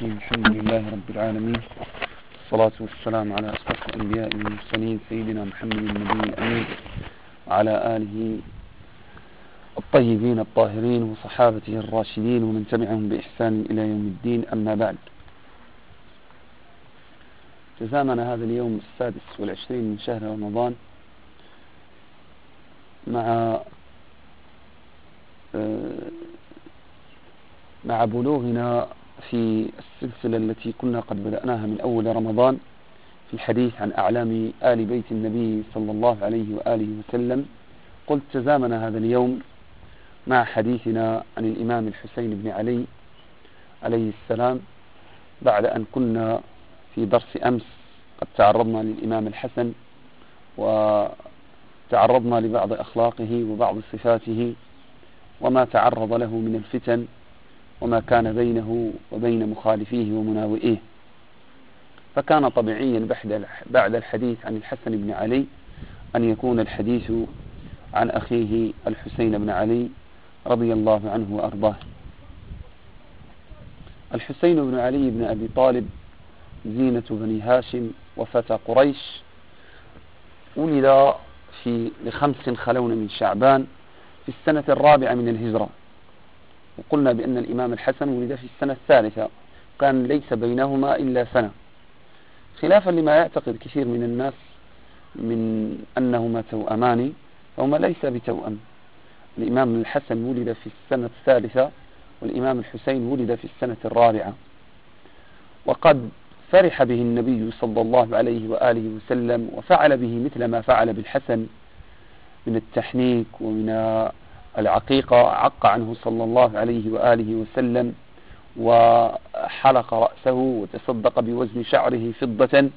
الرحيم. الحمد لله رب العالمين. الصلاة والسلام على أشرف الأنبياء والمرسلين سيدنا محمد النبي الأمين وعلى آله الطيبين الطاهرين وصحابته الراشدين ومن تبعهم بإحسان إلى يوم الدين. أما بعد تزامن هذا اليوم السادس والعشرين من شهر رمضان مع مع بلوغنا في السلسلة التي كنا قد بدأناها من أول رمضان في الحديث عن أعلام آل بيت النبي صلى الله عليه وآله وسلم. قلت تزامن هذا اليوم مع حديثنا عن الإمام الحسين بن علي عليه السلام بعد أن كنا في درس أمس. قد تعرضنا للإمام الحسن وتعرضنا لبعض أخلاقه وبعض صفاته وما تعرض له من الفتن. وما كان بينه وبين مخالفيه ومناوئيه. فكان طبيعيا بعد الحديث عن الحسن بن علي أن يكون الحديث عن أخيه الحسين بن علي رضي الله عنه وأرضاه. الحسين بن علي بن أبي طالب زينة بني هاشم وفتى قريش ولد في لخمس خلون من شعبان في السنة الرابعة من الهجرة. وقلنا بأن الإمام الحسن ولد في السنة الثالثة. كان ليس بينهما إلا سنة. خلافا لما يعتقد كثير من الناس من أنهما توأمان فهما ليس بتوأم. الإمام الحسن ولد في السنة الثالثة والإمام الحسين ولد في السنة الرابعة. وقد فرح به النبي صلى الله عليه وآله وسلم وفعل به مثل ما فعل بالحسن من التحنيك ومن العقيقة عق عنه صلى الله عليه وآله وسلم وحلق رأسه وتصدق بوزن شعره فضة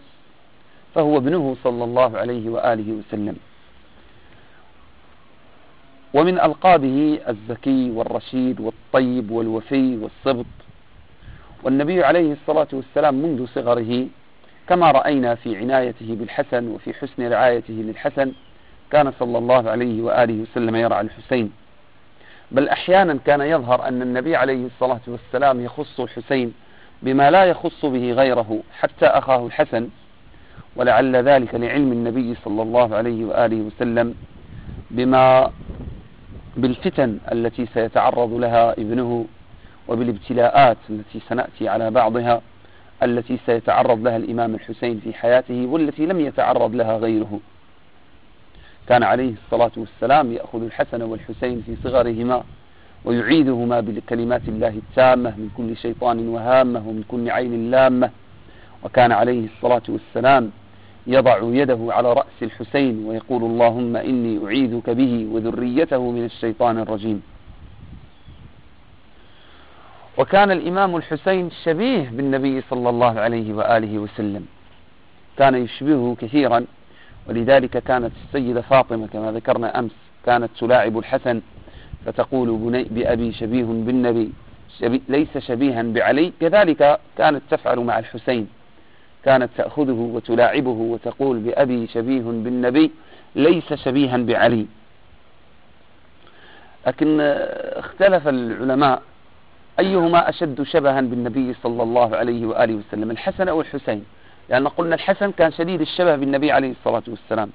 فهو ابنه صلى الله عليه وآله وسلم. ومن ألقابه الزكي والرشيد والطيب والوفي والصبط. والنبي عليه الصلاة والسلام منذ صغره كما رأينا في عنايته بالحسن وفي حسن رعايته للحسن كان صلى الله عليه وآله وسلم يرعى الحسين. بل أحيانا كان يظهر أن النبي عليه الصلاة والسلام يخص الحسين بما لا يخص به غيره حتى أخاه الحسن ولعل ذلك لعلم النبي صلى الله عليه وآله وسلم بما بالفتن التي سيتعرض لها ابنه وبالابتلاءات التي سنأتي على بعضها التي سيتعرض لها الإمام الحسين في حياته والتي لم يتعرض لها غيره. كان عليه الصلاة والسلام يأخذ الحسن والحسين في صغرهما ويعيدهما بكلمات الله التامة من كل شيطان وهامة ومن كل عين لامة. وكان عليه الصلاة والسلام يضع يده على رأس الحسين ويقول اللهم إني أعيذك به وذريته من الشيطان الرجيم. وكان الإمام الحسين شبيه بالنبي صلى الله عليه وآله وسلم. كان يشبهه كثيرا ولذلك كانت السيدة فاطمة كما ذكرنا أمس كانت تلاعب الحسن فتقول بأبي شبيه بالنبي شبي ليس شبيها بعلي كذلك كانت تفعل مع الحسين. كانت تأخذه وتلاعبه وتقول بأبي شبيه بالنبي ليس شبيها بعلي. لكن اختلف العلماء أيهما أشد شبها بالنبي صلى الله عليه وآله وسلم الحسن أو الحسين؟ لأن قلنا الحسن كان شديد الشبه بالنبي عليه الصلاة والسلام.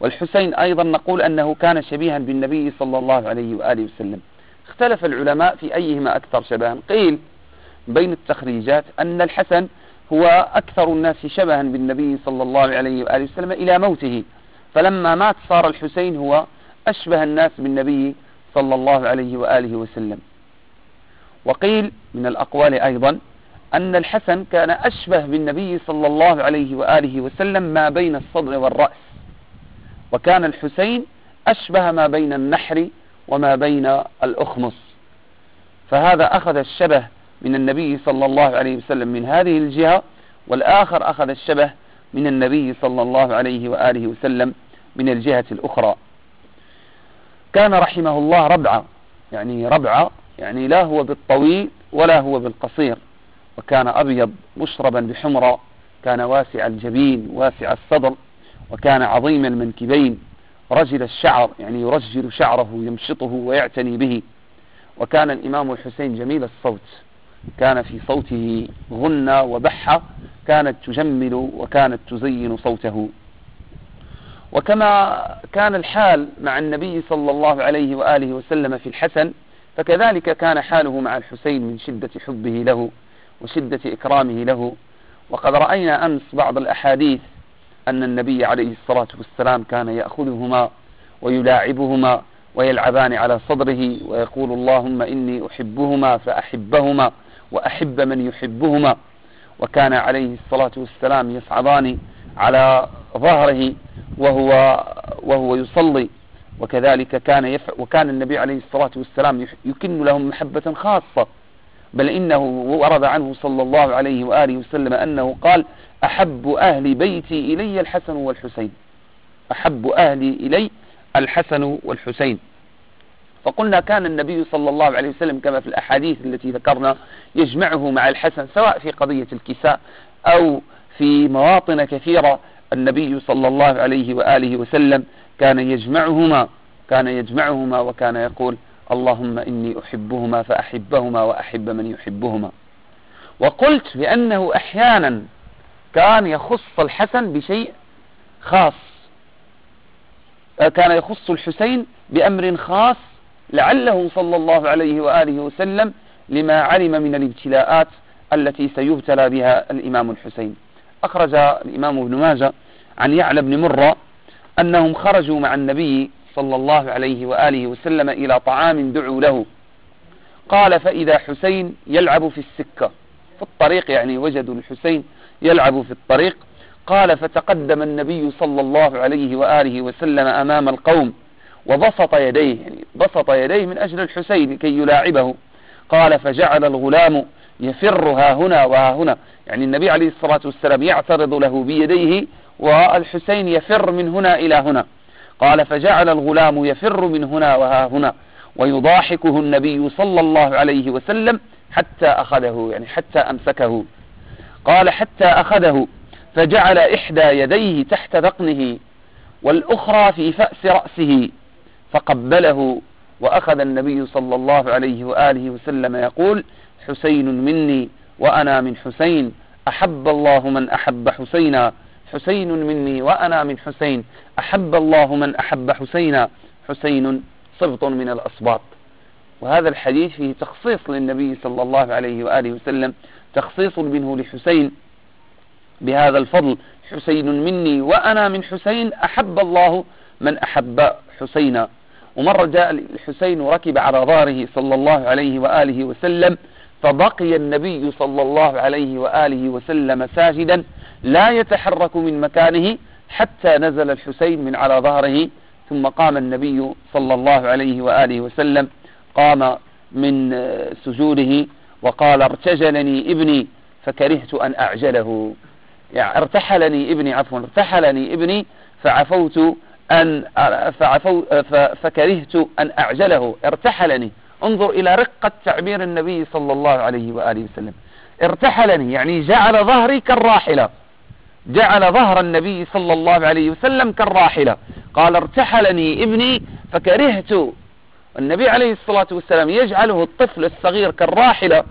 والحسين أيضا نقول أنه كان شبيها بالنبي صلى الله عليه وآله وسلم. اختلف العلماء في أيهما أكثر شبها. قيل بين التخريجات أن الحسن هو أكثر الناس شبها بالنبي صلى الله عليه وآله وسلم إلى موته. فلما مات صار الحسين هو أشبه الناس بالنبي صلى الله عليه وآله وسلم. وقيل من الأقوال أيضا أن الحسن كان أشبه بالنبي صلى الله عليه وآله وسلم ما بين الصدر والرأس. وكان الحسين أشبه ما بين النحر وما بين الأخمص. فهذا أخذ الشبه من النبي صلى الله عليه وسلم من هذه الجهة والآخر أخذ الشبه من النبي صلى الله عليه وآله وسلم من الجهة الأخرى. كان رحمه الله ربعة يعني ربعة يعني لا هو بالطويل ولا هو بالقصير. وكان أبيض مشربا بحمرة كان واسع الجبين واسع الصدر وكان عظيم المنكبين. رجل الشعر يعني يرجل شعره يمشطه ويعتني به. وكان الإمام الحسين جميل الصوت. كان في صوته غنى وبحة كانت تجمل وكانت تزين صوته. وكما كان الحال مع النبي صلى الله عليه وآله وسلم في الحسن فكذلك كان حاله مع الحسين من شدة حبه له. وشدة إكرامه له. وقد رأينا أمس بعض الأحاديث أن النبي عليه الصلاة والسلام كان يأخذهما ويلاعبهما ويلعبان على صدره ويقول اللهم إني أحبهما فأحبهما وأحب من يحبهما. وكان عليه الصلاة والسلام يصعدان على ظهره وهو وهو يصلي. وكذلك كان يف وكان النبي عليه الصلاة والسلام يكن لهم محبة خاصة. بل إنه ورد عنه صلى الله عليه وآله وسلم أنه قال أحب أهل بيتي إلي الحسن والحسين. أحب أهلي إلي الحسن والحسين. فقلنا كان النبي صلى الله عليه وسلم كما في الأحاديث التي ذكرنا يجمعه مع الحسن سواء في قضية الكساء أو في مواطن كثيرة. النبي صلى الله عليه وآله وسلم كان يجمعهما كان يجمعهما وكان يقول اللهم إني أحبهما فأحبهما وأحب من يحبهما. وقلت بأنه أحيانا كان يخص الحسن بشيء خاص. كان يخص الحسين بأمر خاص لعله صلى الله عليه وآله وسلم لما علم من الابتلاءات التي سيبتلى بها الإمام الحسين. أخرج الإمام ابن ماجه عن يعلى بن مرة أنهم خرجوا مع النبي صلى الله عليه وآله وسلم إلى طعام دعوا له. قال فإذا حسين يلعب في السكة. في الطريق يعني وجدوا الحسين يلعب في الطريق. قال فتقدم النبي صلى الله عليه وآله وسلم أمام القوم وبسط يديه يعني بسط يديه من أجل الحسين كي يلاعبه. قال فجعل الغلام يفر ها هنا وها هنا. يعني النبي عليه الصلاة والسلام يعترض له بيديه والحسين يفر من هنا إلى هنا. قال فجعل الغلام يفر من هنا وها هنا ويضاحكه النبي صلى الله عليه وسلم حتى أخذه يعني حتى أمسكه. قال حتى أخذه فجعل إحدى يديه تحت ذقنه والأخرى في فأس رأسه فقبله وأخذ النبي صلى الله عليه وآله وسلم يقول حسين مني وأنا من حسين أحب الله من أحب حسينا حسين مني وأنا من حسين. أحب الله من أحب حسينا. حسين صبط من الأصباط. وهذا الحديث فيه تخصيص للنبي صلى الله عليه وآله وسلم. تخصيص منه لحسين. بهذا الفضل. حسين مني وأنا من حسين. أحب الله من أحب حسينا. ومرة جاء الحسين وركب على ظهره صلى الله عليه وآله وسلم. فبقي النبي صلى الله عليه وآله وسلم ساجدا لا يتحرك من مكانه حتى نزل الحسين من على ظهره ثم قام النبي صلى الله عليه وآله وسلم قام من سجوده وقال ارتجلني ابني فكرهت أن أعجله. يعني ارتحلني ابني عفوا ارتحلني ابني فعفوت أن فعفو فكرهت أن أعجله ارتحلني. انظر إلى رقة تعبير النبي صلى الله عليه وآله وسلم. ارتحلني يعني جعل ظهري كالراحلة. جعل ظهر النبي صلى الله عليه وسلم كالراحلة. قال ارتحلني ابني فكرهت. النبي عليه الصلاة والسلام يجعله الطفل الصغير كالراحلة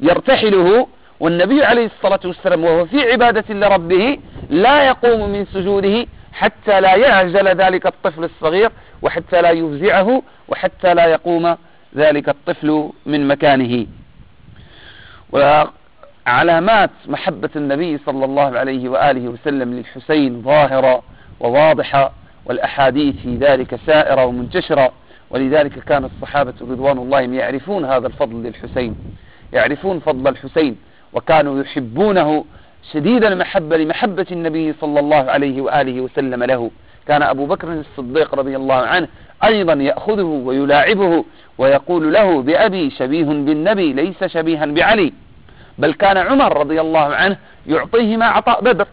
يرتحله والنبي عليه الصلاة والسلام وهو في عبادة لربه لا يقوم من سجوده حتى لا يعجل ذلك الطفل الصغير وحتى لا يفزعه وحتى لا يقوم ذلك الطفل من مكانه. وعلامات محبة النبي صلى الله عليه وآله وسلم للحسين ظاهرة وواضحة والأحاديث في ذلك سائرة ومنتشرة ولذلك كان الصحابة رضوان الله يعرفون هذا الفضل للحسين. يعرفون فضل الحسين وكانوا يحبونه شديد المحبة لمحبة النبي صلى الله عليه وآله وسلم له. كان أبو بكر الصديق رضي الله عنه أيضا يأخذه ويلاعبه ويقول له بأبي شبيه بالنبي ليس شبيها بعلي. بل كان عمر رضي الله عنه يعطيهما عطاء بدر.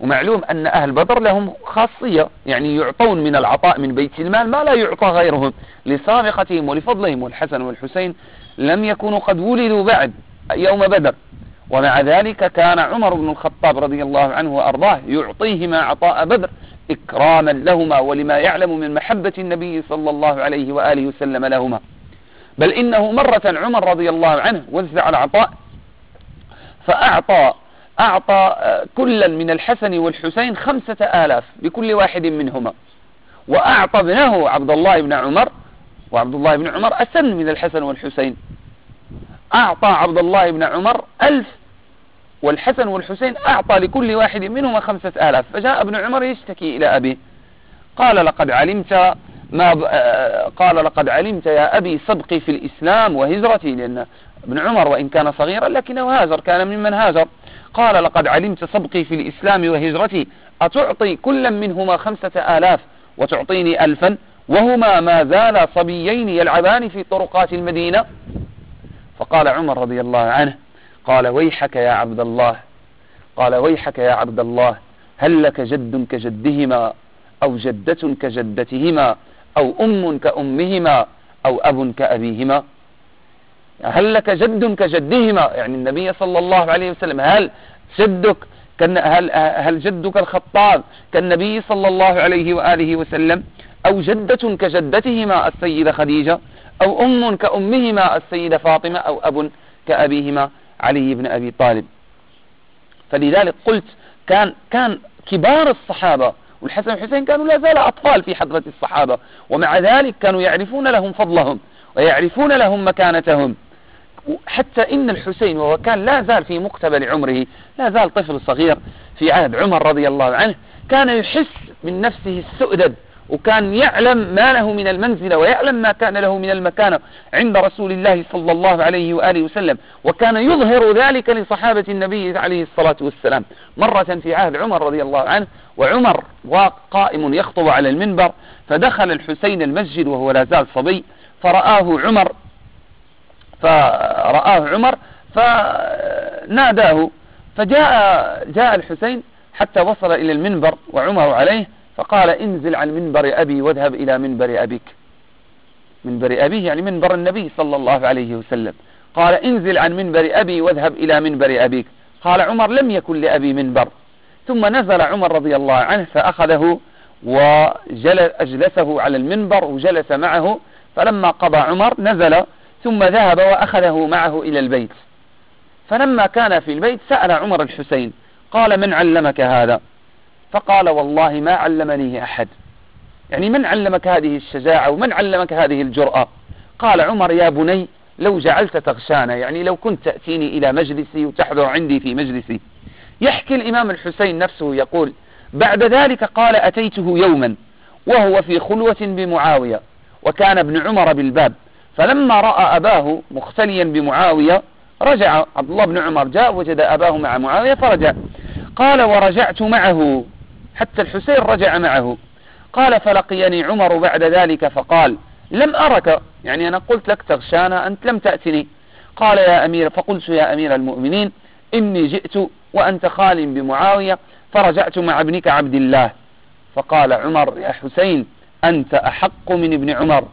ومعلوم أن أهل بدر لهم خاصية يعني يعطون من العطاء من بيت المال ما لا يعطى غيرهم. لسابقتهم ولفضلهم والحسن والحسين لم يكونوا قد ولدوا بعد يوم بدر. ومع ذلك كان عمر بن الخطاب رضي الله عنه وأرضاه يعطيهما عطاء بدر. إكراما لهما ولما يعلم من محبة النبي صلى الله عليه وآله وسلم لهما. بل إنه مرة عمر رضي الله عنه وزع العطاء فأعطى أعطى كلا من الحسن والحسين خمسة آلاف لكل واحد منهما. وأعطى ابنه عبد الله بن عمر وعبد الله بن عمر أسن من الحسن والحسين. أعطى عبد الله بن عمر ألف والحسن والحسين أعطى لكل واحد منهما خمسة آلاف. فجاء ابن عمر يشتكي إلى أبيه قال لقد علمت ما آه، قال لقد علمت يا أبي سبقي في الإسلام وهجرتي لأن ابن عمر وإن كان صغيرا لكنه هاجر كان ممن هاجر. قال لقد علمت سبقي في الإسلام وهجرتي أتعطي كلا منهما خمسة آلاف وتعطيني ألفا؟ وهما ما زالا صبيين يلعبان في طرقات المدينة؟ فقال عمر رضي الله عنه قال ويحك يا عبد الله. قال ويحك يا عبد الله. هل لك جد كجدهما أو جدة كجدتهما أو أم كأمهما أو أب كأبيهما؟ هل لك جد كجدهما؟ يعني النبي صلى الله عليه وسلم هل جدك كان هل, هل جدك الخطاب كالنبي صلى الله عليه وآله وسلم؟ أو جدة كجدتهما السيدة خديجة؟ أو أم كأمهما السيدة فاطمة؟ أو أب كأبيهما؟ علي بن أبي طالب. فلذلك قلت كان كان كبار الصحابة والحسن والحسين كانوا لا زال أطفال في حضرة الصحابة ومع ذلك كانوا يعرفون لهم فضلهم ويعرفون لهم مكانتهم. حتى إن الحسين وهو كان لا زال في مقتبل عمره لا زال طفل صغير في عهد عمر رضي الله عنه كان يحس من نفسه السؤدد وكان يعلم ما له من المنزلة ويعلم ما كان له من المكانة عند رسول الله صلى الله عليه وآله وسلم. وكان يظهر ذلك لصحابة النبي عليه الصلاة والسلام مرة في عهد عمر رضي الله عنه وعمر قائم يخطب على المنبر فدخل الحسين المسجد وهو لا زال صبي فرآه عمر فرآه عمر فناداه فجاء جاء الحسين حتى وصل إلى المنبر وعمر عليه فقال انزل عن منبر أبي واذهب إلى منبر أبيك. منبر أبيه يعني منبر النبي صلى الله عليه وسلم. قال انزل عن منبر أبي واذهب إلى منبر أبيك. قال عمر لم يكن لأبي منبر. ثم نزل عمر رضي الله عنه فأخذه وأجلسه على المنبر وجلس معه. فلما قضى عمر نزل ثم ذهب وأخذه معه إلى البيت. فلما كان في البيت سأل عمر الحسين. قال من علمك هذا؟ فقال والله ما علمنيه أحد. يعني من علمك هذه الشجاعة ومن علمك هذه الجرأة؟ قال عمر يا بني لو جعلت تغشانا يعني لو كنت تأتيني إلى مجلسي وتحضر عندي في مجلسي. يحكي الإمام الحسين نفسه يقول بعد ذلك قال أتيته يوما وهو في خلوة بمعاوية وكان ابن عمر بالباب. فلما رأى أباه مختليا بمعاوية رجع عبد الله بن عمر جاء وجد أباه مع معاوية فرجع. قال ورجعت معه. حتى الحسين رجع معه. قال فلقيني عمر بعد ذلك فقال لم أرك. يعني أنا قلت لك تغشانا أنت لم تأتني. قال يا أمير. فقلت يا أمير المؤمنين إني جئت وأنت خال بمعاوية فرجعت مع ابنك عبد الله. فقال عمر يا حسين أنت أحق من ابن عمر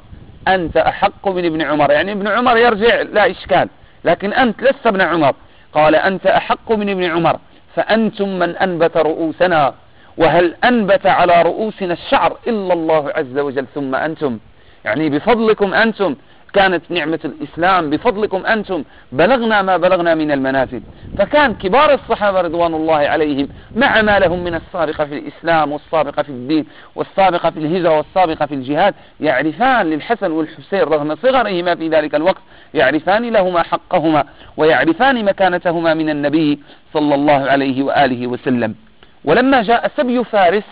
أنت أحق من ابن عمر. يعني ابن عمر يرجع لا إشكال لكن أنت لست ابن عمر. قال أنت أحق من ابن عمر فأنتم من أنبت رؤوسنا. وهل أنبت على رؤوسنا الشعر إلا الله عز وجل ثم أنتم؟ يعني بفضلكم أنتم كانت نعمة الإسلام بفضلكم أنتم بلغنا ما بلغنا من المنازل فكان كبار الصحابة رضوان الله عليهم مع ما لهم من السابقة في الإسلام والسابقة في الدين والسابقة في الهجرة والسابقة في الجهاد يعرفان للحسن والحسين رغم صغرهما في ذلك الوقت يعرفان لهما حقهما ويعرفان مكانتهما من النبي صلى الله عليه وآله وسلم. ولما جاء سبي فارس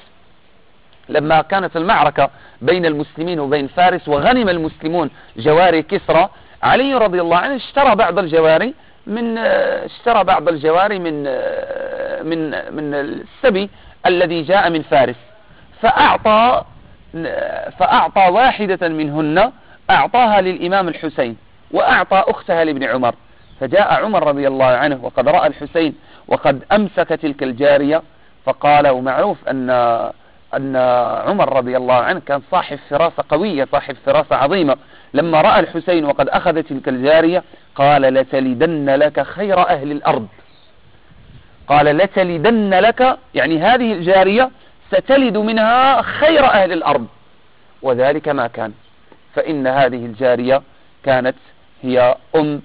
لما كانت المعركة بين المسلمين وبين فارس وغنم المسلمون جواري كسرى علي رضي الله عنه اشترى بعض الجواري من اشترى بعض الجواري من من من السبي الذي جاء من فارس. فأعطى فأعطى واحدة منهن أعطاها للإمام الحسين وأعطى أختها لابن عمر. فجاء عمر رضي الله عنه وقد رأى الحسين وقد أمسك تلك الجارية فقال ومعروف أن أن عمر رضي الله عنه كان صاحب فراسة قوية صاحب فراسة عظيمة. لما رأى الحسين وقد أخذ تلك الجارية قال لتلدن لك خير أهل الأرض. قال لتلدن لك يعني هذه الجارية ستلد منها خير أهل الأرض. وذلك ما كان. فإن هذه الجارية كانت هي أم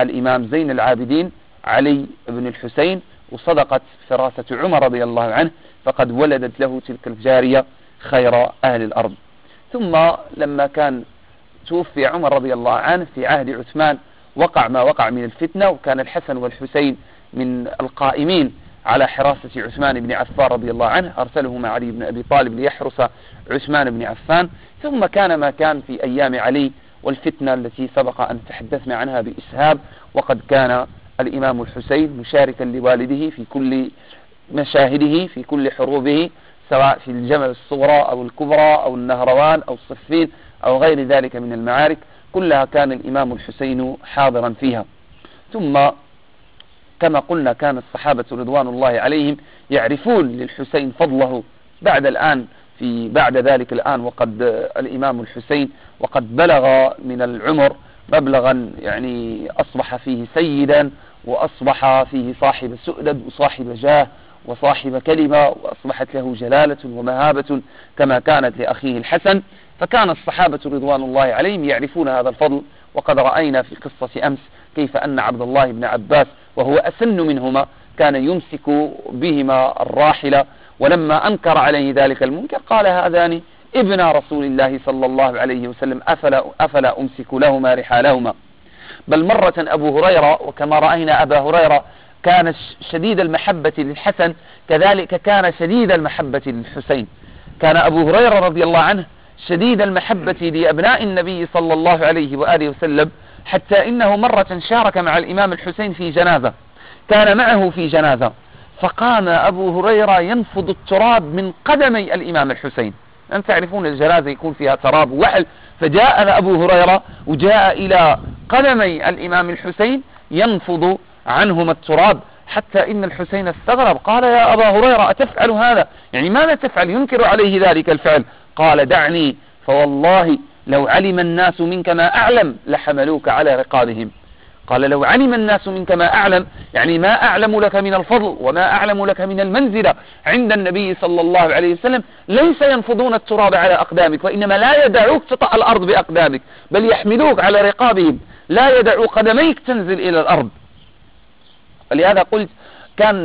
الإمام زين العابدين علي بن الحسين وصدقت فراسة عمر رضي الله عنه فقد ولدت له تلك الجارية خير أهل الأرض. ثم لما كان توفي عمر رضي الله عنه في عهد عثمان وقع ما وقع من الفتنة وكان الحسن والحسين من القائمين على حراسة عثمان بن عفان رضي الله عنه. أرسلهما علي بن أبي طالب ليحرس عثمان بن عفان. ثم كان ما كان في أيام علي والفتنة التي سبق أن تحدثنا عنها بإسهاب وقد كان الإمام الحسين مشاركا لوالده في كل مشاهده في كل حروبه سواء في الجمل الصغرى أو الكبرى أو النهروان أو الصفين أو غير ذلك من المعارك كلها كان الإمام الحسين حاضرا فيها. ثم كما قلنا كان الصحابة رضوان الله عليهم يعرفون للحسين فضله بعد الآن في بعد ذلك الآن وقد الإمام الحسين وقد بلغ من العمر مبلغا يعني أصبح فيه سيدا وأصبح فيه صاحب سؤدد وصاحب جاه وصاحب كلمة وأصبحت له جلالة ومهابة كما كانت لأخيه الحسن. فكان الصحابة رضوان الله عليهم يعرفون هذا الفضل وقد رأينا في قصة أمس كيف أن عبد الله بن عباس وهو أسن منهما كان يمسك بهما الراحلة. ولما أنكر عليه ذلك المنكر قال هذان ابن رسول الله صلى الله عليه وسلم أفلا, أفلا أمسك لهما رحالهما. بل مرة أبو هريرة وكما رأينا أبا هريرة كان شديد المحبة للحسن كذلك كان شديد المحبة للحسين. كان أبو هريرة رضي الله عنه شديد المحبة لأبناء النبي صلى الله عليه وآله وسلم حتى إنه مرة شارك مع الإمام الحسين في جنازة. كان معه في جنازة. فقام أبو هريرة ينفض التراب من قدمي الإمام الحسين. أنت تعرفون الجنازة يكون فيها تراب وحل. فجاء أبو هريرة وجاء إلى قدمي الإمام الحسين ينفض عنهما التراب حتى إن الحسين استغرب. قال يا أبا هريرة أتفعل هذا؟ يعني ماذا تفعل؟ ينكر عليه ذلك الفعل. قال دعني فوالله لو علم الناس منك ما أعلم لحملوك على رقابهم. قال لو علم الناس منك ما أعلم يعني ما أعلم لك من الفضل وما أعلم لك من المنزلة عند النبي صلى الله عليه وسلم ليس ينفضون التراب على أقدامك وإنما لا يدعوك تطأ الأرض بأقدامك بل يحملوك على رقابهم. لا يدعو قدميك تنزل إلى الأرض. ولهذا قلت كان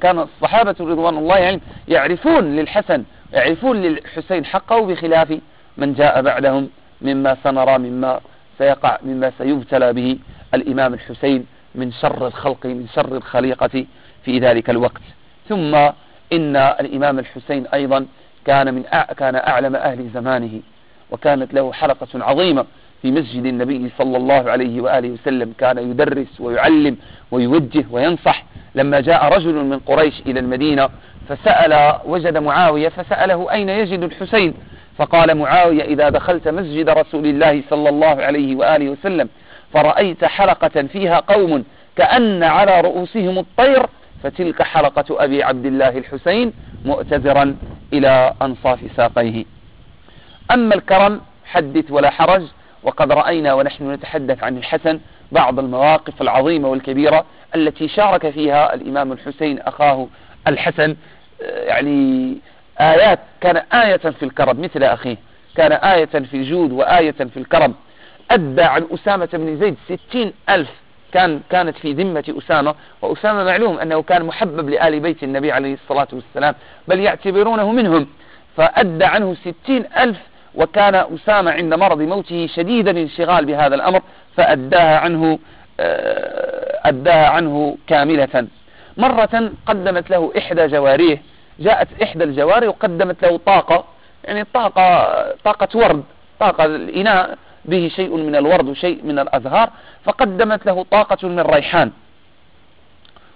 كان الصحابة رضوان الله عليهم يعرفون للحسن يعرفون للحسين حقه بخلاف من جاء بعدهم مما سنرى مما سيقع مما سيبتلى به الإمام الحسين من شر الخلق من شر الخليقة في ذلك الوقت. ثم إن الإمام الحسين أيضا كان من كان أعلم أهل زمانه وكانت له حلقة عظيمة في مسجد النبي صلى الله عليه وآله وسلم كان يدرس ويعلم ويوجه وينصح. لما جاء رجل من قريش إلى المدينة فسأل وجد معاوية فسأله أين يجد الحسين؟ فقال معاوية إذا دخلت مسجد رسول الله صلى الله عليه وآله وسلم فرأيت حلقة فيها قوم كأن على رؤوسهم الطير فتلك حلقة أبي عبد الله الحسين مؤتزرا إلى أنصاف ساقيه. أما الكرم حدث ولا حرج وقد رأينا ونحن نتحدث عن الحسن بعض المواقف العظيمة والكبيرة التي شارك فيها الإمام الحسين أخاه الحسن. يعني آيات كان آية في الكرم مثل أخيه كان آية في الجود وآية في الكرم أدى عن أسامة بن زيد ستين ألف كان كانت في ذمة أسامة. وأسامة معلوم أنه كان محبب لآل بيت النبي عليه الصلاة والسلام بل يعتبرونه منهم. فأدى عنه ستين ألف وكان أسامة عند مرض موته شديد الانشغال بهذا الأمر فأداها عنه آه، أداها عنه كاملة. مرة قدمت له إحدى جواريه جاءت إحدى الجواري وقدمت له طاقة يعني طاقة طاقة ورد طاقة الإناء به شيء من الورد وشيء من الأزهار فقدمت له طاقة من ريحان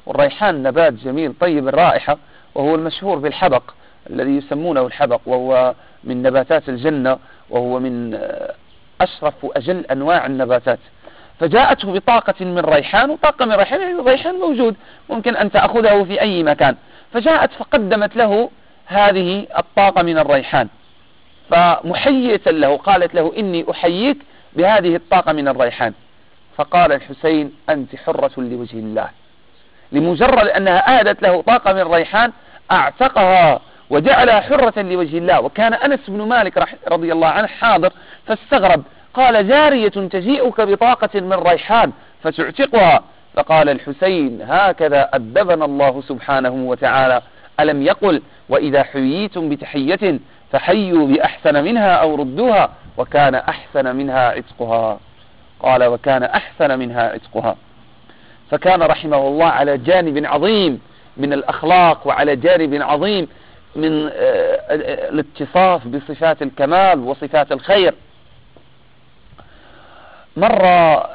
والريحان نبات جميل طيب الرائحة وهو المشهور بالحبق الذي يسمونه الحبق وهو من نباتات الجنة وهو من أشرف وأجل أنواع النباتات. فجاءته بطاقة من ريحان وطاقة من ريحان يعني الريحان موجود ممكن أن تأخذه في أي مكان. فجاءت فقدمت له هذه الطاقة من الريحان. فمحية له قالت له إني أحييك بهذه الطاقة من الريحان. فقال الحسين أنت حرة لوجه الله. لمجرد أنها آدت له طاقة من الريحان أعتقها وجعلها حرة لوجه الله. وكان أنس بن مالك رضي الله عنه حاضر فاستغرب. قال جارية تجيئك بطاقة من ريحان فتعتقها فقال الحسين هكذا أدبنا الله سبحانه وتعالى. ألم يقل وإذا حييتم بتحية فحيوا بأحسن منها أو ردوها وكان أحسن منها عتقها. قال وكان أحسن منها عتقها. فكان رحمه الله على جانب عظيم من الأخلاق وعلى جانب عظيم من آه، الاتصاف بصفات الكمال وصفات الخير. مرة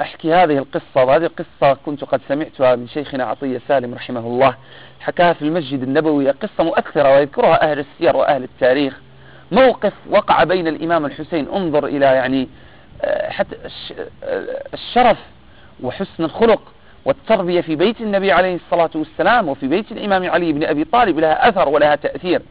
أحكي هذه القصة وهذه القصة كنت قد سمعتها من شيخنا عطية سالم رحمه الله. حكاها في المسجد النبوي قصة مؤثرة ويذكرها أهل السير وأهل التاريخ. موقف وقع بين الإمام الحسين انظر إلى يعني آه، حتى آه، الشرف وحسن الخلق. والتربية في بيت النبي عليه الصلاة والسلام وفي بيت الإمام علي بن أبي طالب لها أثر ولها تأثير.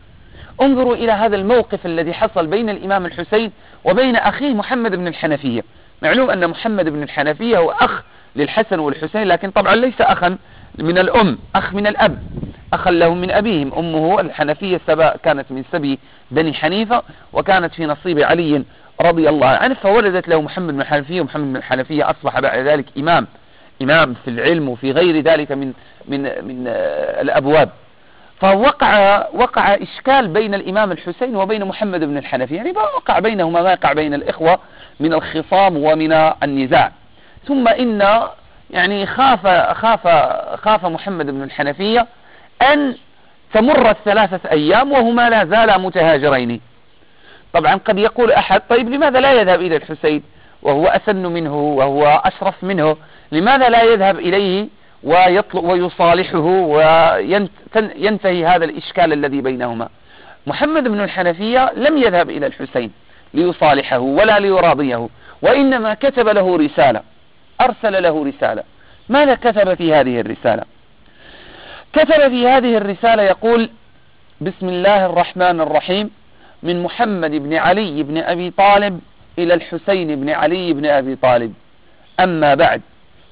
انظروا إلى هذا الموقف الذي حصل بين الإمام الحسين وبين أخيه محمد بن الحنفية. معلوم أن محمد بن الحنفية هو أخ للحسن والحسين لكن طبعا ليس أخا من الأم أخ من الأب. أخا لهم من أبيهم. أمه الحنفية سبا كانت من سبي بني حنيفة وكانت في نصيب علي رضي الله عنه فولدت له محمد بن الحنفية ومحمد بن الحنفية أصبح بعد ذلك إمام. إمام في العلم وفي غير ذلك من من من الأبواب. فوقع وقع إشكال بين الإمام الحسين وبين محمد بن الحنفي. يعني وقع بينهما ما يقع بين الإخوة من الخصام ومن النزاع. ثم إن يعني خاف خاف خاف محمد بن الحنفية أن تمر الثلاثة أيام وهما لا زالا متهاجرين. طبعا قد يقول أحد طيب لماذا لا يذهب إلى الحسين؟ وهو أسن منه وهو أشرف منه. لماذا لا يذهب إليه ويطلق ويصالحه وينتهي هذا الإشكال الذي بينهما؟ محمد بن الحنفية لم يذهب إلى الحسين ليصالحه ولا ليراضيه وإنما كتب له رسالة أرسل له رسالة. ماذا كتب في هذه الرسالة؟ كتب في هذه الرسالة يقول بسم الله الرحمن الرحيم من محمد بن علي بن أبي طالب إلى الحسين بن علي بن أبي طالب. أما بعد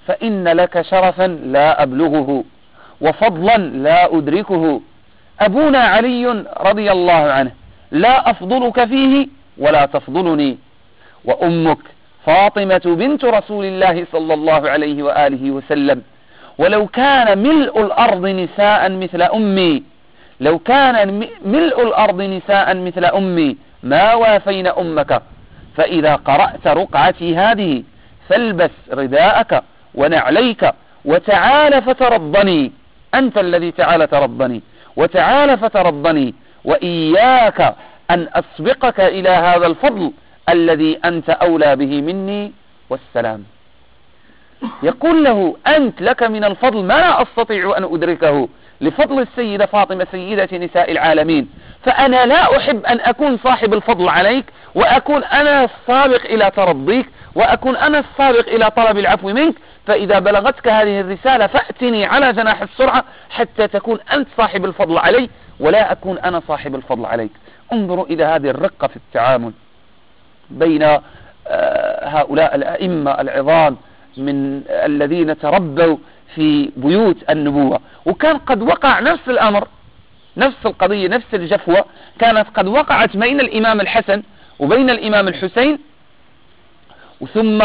فإن لك شرفا لا أبلغه وفضلا لا أدركه. أبونا علي رضي الله عنه لا أفضلك فيه ولا تفضلني. وأمك فاطمة بنت رسول الله صلى الله عليه وآله وسلم. ولو كان ملء الأرض نساء مثل أمي لو كان ملء الأرض نساء مثل أمي ما وافين أمك. فإذا قرأت رقعتي هذه فالبس رداءك. ونعليك وتعال فترضني. أنت الذي تعال ترضني وتعال فترضني وإياك أن أسبقك إلى هذا الفضل الذي أنت أولى به مني. والسلام. يقول له أنت لك من الفضل ما لا أستطيع أن أدركه. لفضل السيدة فاطمة سيدة نساء العالمين. فأنا لا أحب أن أكون صاحب الفضل عليك وأكون أنا السابق إلى ترضيك وأكون أنا السابق إلى طلب العفو منك. فإذا بلغتك هذه الرسالة فأتني على جناح السرعة حتى تكون أنت صاحب الفضل علي ولا أكون أنا صاحب الفضل عليك. انظروا إلى هذه الرقة في التعامل بين آه، هؤلاء الأئمة العظام من الذين تربوا في بيوت النبوة. وكان قد وقع نفس الأمر نفس القضية نفس الجفوة كانت قد وقعت بين الإمام الحسن وبين الإمام الحسين ثم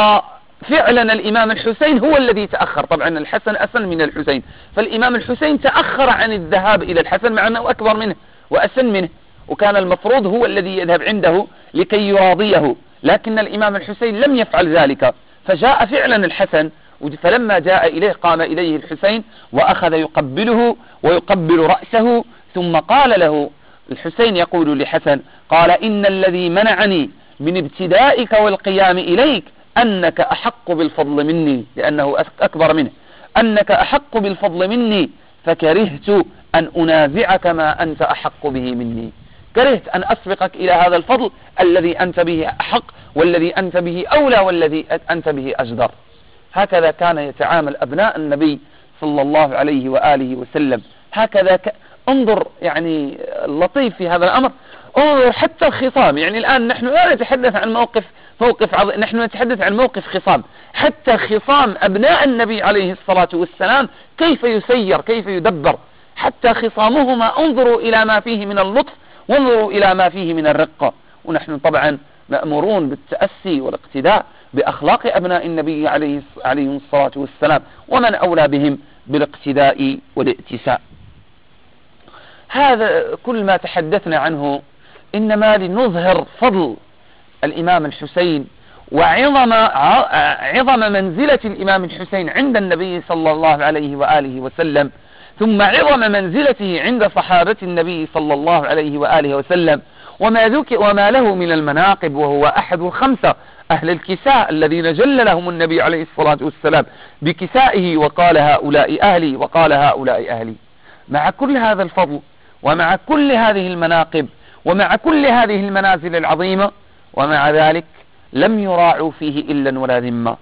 فعلا الإمام الحسين هو الذي تأخر. طبعا الحسن أسن من الحسين فالإمام الحسين تأخر عن الذهاب إلى الحسن مع أنه أكبر منه وأسن منه وكان المفروض هو الذي يذهب عنده لكي يراضيه. لكن الإمام الحسين لم يفعل ذلك فجاء فعلا الحسن فلما جاء إليه قام إليه الحسين وأخذ يقبله ويقبل رأسه ثم قال له الحسين يقول لحسن قال إن الذي منعني من ابتدائك والقيام إليك أنك أحق بالفضل مني لأنه أكبر منه أنك أحق بالفضل مني فكرهت أن أنازعك ما أنت أحق به مني. كرهت أن أسبقك إلى هذا الفضل الذي أنت به أحق والذي أنت به أولى والذي أنت به أجدر. هكذا كان يتعامل أبناء النبي صلى الله عليه وآله وسلم. هكذا ك... انظر يعني اللطيف في هذا الأمر. انظر حتى الخصام. يعني الآن نحن لا نتحدث عن موقف موقف عظيم نحن نتحدث عن موقف خصام. حتى خصام أبناء النبي عليه الصلاة والسلام كيف يسير كيف يدبر. حتى خصامهما انظروا إلى ما فيه من اللطف وانظروا إلى ما فيه من الرقة. ونحن طبعا مأمورون بالتأسي والاقتداء. بأخلاق أبناء النبي عليه عليه الصلاة والسلام ومن أولى بهم بالاقتداء والائتساء هذا كل ما تحدثنا عنه إنما لنظهر فضل الإمام الحسين وعظم عظم منزلة الإمام الحسين عند النبي صلى الله عليه وآله وسلم ثم عظم منزلته عند صحابة النبي صلى الله عليه وآله وسلم وما, وما له من المناقب وهو أحد الخمسة أهل الكساء الذين جل لهم النبي عليه الصلاة والسلام بكسائه وقال هؤلاء أهلي وقال هؤلاء أهلي. مع كل هذا الفضل ومع كل هذه المناقب ومع كل هذه المنازل العظيمة ومع ذلك لم يراعوا فيه إلا ولا ذمة.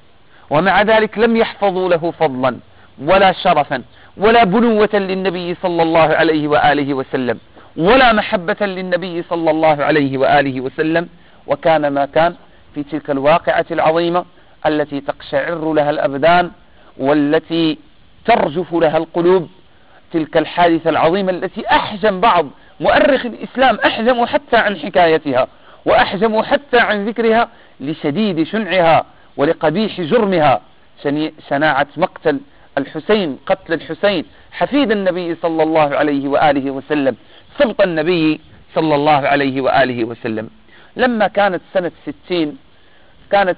ومع ذلك لم يحفظوا له فضلا ولا شرفا ولا بنوة للنبي صلى الله عليه وآله وسلم ولا محبة للنبي صلى الله عليه وآله وسلم. وكان ما كان في تلك الواقعة العظيمة التي تقشعر لها الأبدان والتي ترجف لها القلوب تلك الحادثة العظيمة التي أحجم بعض مؤرخ الإسلام أحجم حتى عن حكايتها وأحجم حتى عن ذكرها لشديد شنعها ولقبيح جرمها. شناعة مقتل الحسين قتل الحسين حفيد النبي صلى الله عليه وآله وسلم سبط النبي صلى الله عليه وآله وسلم. لما كانت سنة ستين كانت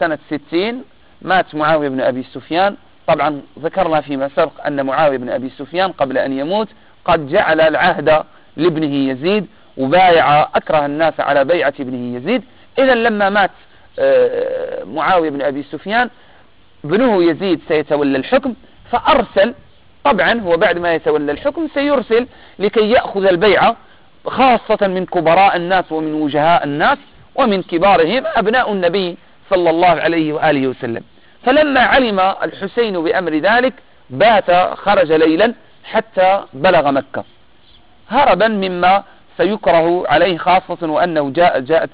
سنة ستين مات معاوية بن أبي سفيان. طبعا ذكرنا فيما سبق أن معاوية بن أبي سفيان قبل أن يموت قد جعل العهد لابنه يزيد وبايع أكره الناس على بيعة ابنه يزيد. إذا لما مات آه، معاوية بن أبي سفيان ابنه يزيد سيتولى الحكم. فأرسل طبعا هو بعد ما يتولى الحكم سيرسل لكي يأخذ البيعة خاصة من كبراء الناس ومن وجهاء الناس ومن كبارهم أبناء النبي صلى الله عليه وآله وسلم. فلما علم الحسين بأمر ذلك بات خرج ليلا حتى بلغ مكة. هربا مما سيكره عليه خاصة وأنه جاء جاءت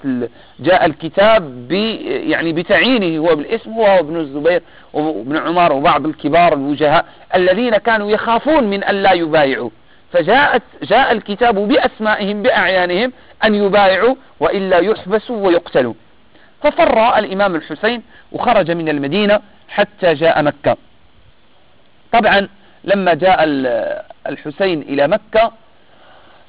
جاء الكتاب يعني بتعيينه هو بالاسم هو ابن الزبير وابن عمر وبعض الكبار الوجهاء الذين كانوا يخافون من أن لا يبايعوا. فجاءت جاء الكتاب بأسمائهم بأعيانهم أن يبايعوا وإلا يحبسوا ويقتلوا. ففر الإمام الحسين وخرج من المدينة حتى جاء مكة. طبعا لما جاء الحسين إلى مكة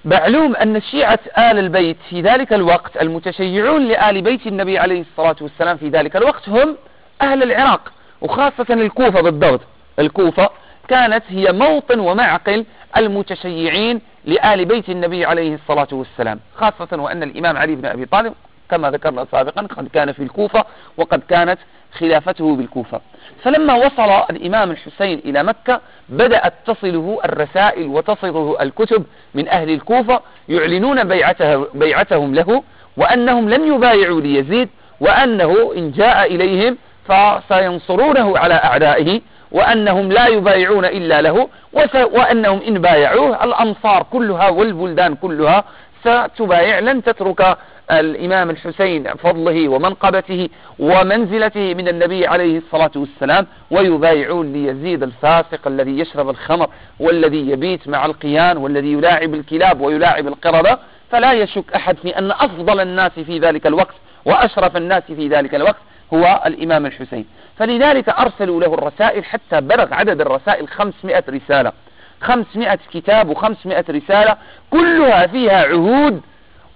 معلوم أن شيعة آل البيت في ذلك الوقت المتشيعون لآل بيت النبي عليه الصلاة والسلام في ذلك الوقت هم أهل العراق وخاصة الكوفة بالضبط. الكوفة كانت هي موطن ومعقل المتشيعين لآل بيت النبي عليه الصلاة والسلام خاصة وأن الإمام علي بن أبي طالب كما ذكرنا سابقا قد كان في الكوفة وقد كانت خلافته بالكوفة. فلما وصل الإمام الحسين إلى مكة بدأت تصله الرسائل وتصله الكتب من أهل الكوفة يعلنون بيعته بيعتهم له وأنهم لن يبايعوا ليزيد وأنه إن جاء إليهم فسينصرونه على أعدائه وأنهم لا يبايعون إلا له وأنهم إن بايعوه الأمصار كلها والبلدان كلها ستبايع لن تترك الإمام الحسين فضله ومنقبته ومنزلته من النبي عليه الصلاة والسلام ويبايعون ليزيد الفاسق الذي يشرب الخمر والذي يبيت مع القيان والذي يلاعب الكلاب ويلاعب القردة فلا يشك أحد في أن أفضل الناس في ذلك الوقت وأشرف الناس في ذلك الوقت هو الإمام الحسين. فلذلك أرسلوا له الرسائل حتى بلغ عدد الرسائل 500 رسالة. 500 كتاب و500 رسالة كلها فيها عهود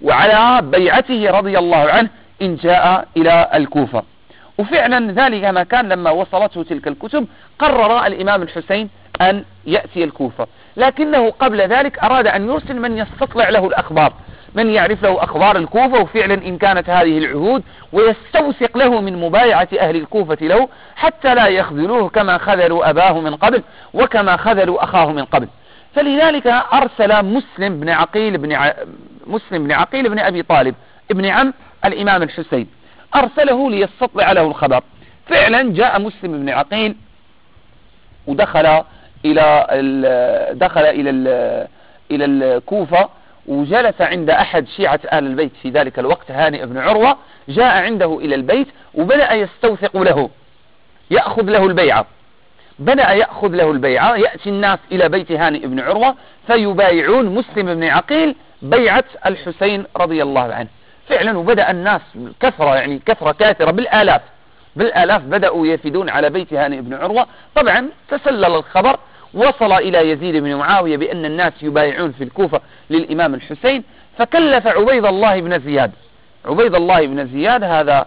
وعلى بيعته رضي الله عنه إن جاء إلى الكوفة. وفعلا ذلك ما كان لما وصلته تلك الكتب قرر الإمام الحسين أن يأتي الكوفة. لكنه قبل ذلك أراد أن يرسل من يستطلع له الأخبار. من يعرف له أخبار الكوفة وفعلا إن كانت هذه العهود ويستوثق له من مبايعة أهل الكوفة له حتى لا يخذلوه كما خذلوا أباه من قبل وكما خذلوا أخاه من قبل. فلذلك أرسل مسلم بن عقيل بن ع... مسلم بن عقيل بن أبي طالب ابن عم الإمام الحسين أرسله ليستطلع له الخبر. فعلا جاء مسلم بن عقيل ودخل إلى دخل إلى إلى الكوفة وجلس عند أحد شيعة آل البيت في ذلك الوقت هانئ بن عروة جاء عنده إلى البيت وبدأ يستوثق له يأخذ له البيعة. بدأ يأخذ له البيعة يأتي الناس إلى بيت هانئ بن عروة فيبايعون مسلم بن عقيل بيعة الحسين رضي الله عنه. فعلا وبدأ الناس كثرة يعني كثرة كاثرة بالآلاف بالآلاف بدأوا يفدون على بيت هانئ بن عروة. طبعا تسلل الخبر وصل إلى يزيد بن معاوية بأن الناس يبايعون في الكوفة للإمام الحسين فكلف عبيد الله بن زياد. عبيد الله بن زياد هذا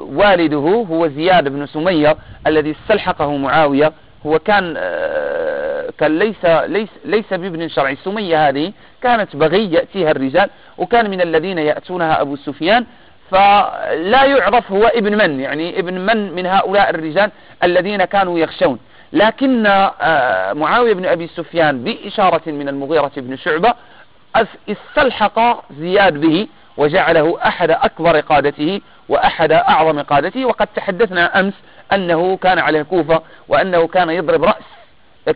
والده هو زياد بن سمية الذي استلحقه معاوية. هو كان آه، كان ليس ليس ليس بابن شرعي. سمية هذه كانت بغي يأتيها الرجال وكان من الذين يأتونها أبو سفيان. فلا يعرف هو ابن من يعني ابن من من هؤلاء الرجال الذين كانوا يخشون. لكن آه، معاوية بن أبي سفيان بإشارة من المغيرة بن شعبة استلحق زياد به وجعله أحد أكبر قادته وأحد أعظم قادته. وقد تحدثنا أمس أنه كان على الكوفة وأنه كان يضرب رأس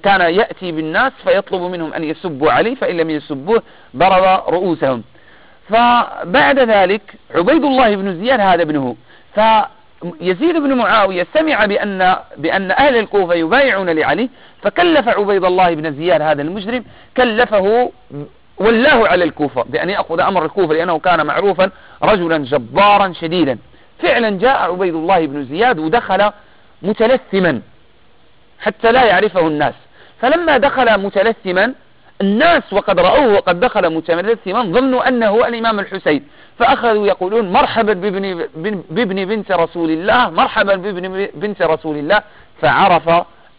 كان يأتي بالناس فيطلب منهم أن يسبوا عليه فإن لم يسبوه ضرب رؤوسهم. فبعد ذلك عبيد الله بن زياد هذا ابنه فيزيد بن معاوية سمع بأن, بأن أهل الكوفة يبايعون لعلي فكلف عبيد الله بن زياد هذا المجرم كلفه ولاه على الكوفة بأن يأخذ أمر الكوفة لأنه كان معروفا رجلا جبارا شديدا. فعلا جاء عبيد الله بن زياد ودخل متلثما حتى لا يعرفه الناس. فلما دخل متلثما الناس وقد رأوه وقد دخل متلثما ظنوا أنه الإمام الحسين. فأخذوا يقولون مرحبا بابن, بابن بنت رسول الله مرحبا بابن بنت رسول الله. فعرف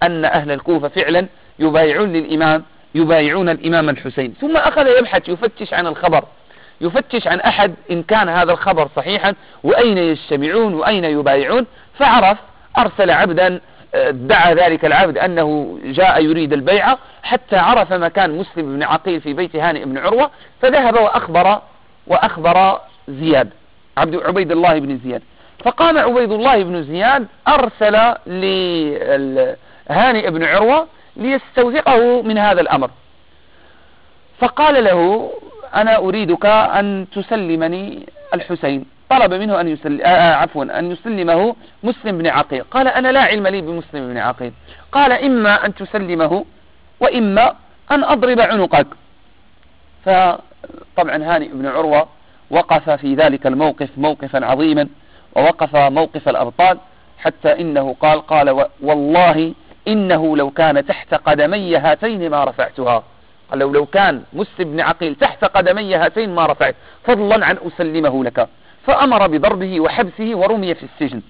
أن أهل الكوفة فعلا يبايعون للإمام يبايعون الإمام الحسين. ثم أخذ يبحث يفتش عن الخبر. يفتش عن أحد إن كان هذا الخبر صحيحا وأين يجتمعون وأين يبايعون. فعرف أرسل عبدا ادعى ذلك العبد أنه جاء يريد البيعة حتى عرف مكان مسلم بن عقيل في بيت هانئ بن عروة فذهب وأخبر وأخبر زياد عبد عبيد الله بن زياد. فقام عبيد الله بن زياد أرسل لهانئ بن عروة ليستوثقه من هذا الأمر. فقال له أنا أريدك أن تسلمني الحسين. طلب منه أن يسلم آه، آه، عفوا أن يسلمه مسلم بن عقيل. قال أنا لا علم لي بمسلم بن عقيل. قال إما أن تسلمه وإما أن أضرب عنقك. فطبعا هانئ بن عروة وقف في ذلك الموقف موقفا عظيما ووقف موقف الأبطال حتى إنه قال قال والله إنه لو كان تحت قدمي هاتين ما رفعتها. قال لو لو كان مسلم بن عقيل تحت قدمي هاتين ما رفعت فضلا عن أسلمه لك. فأمر بضربه وحبسه ورمي في السجن.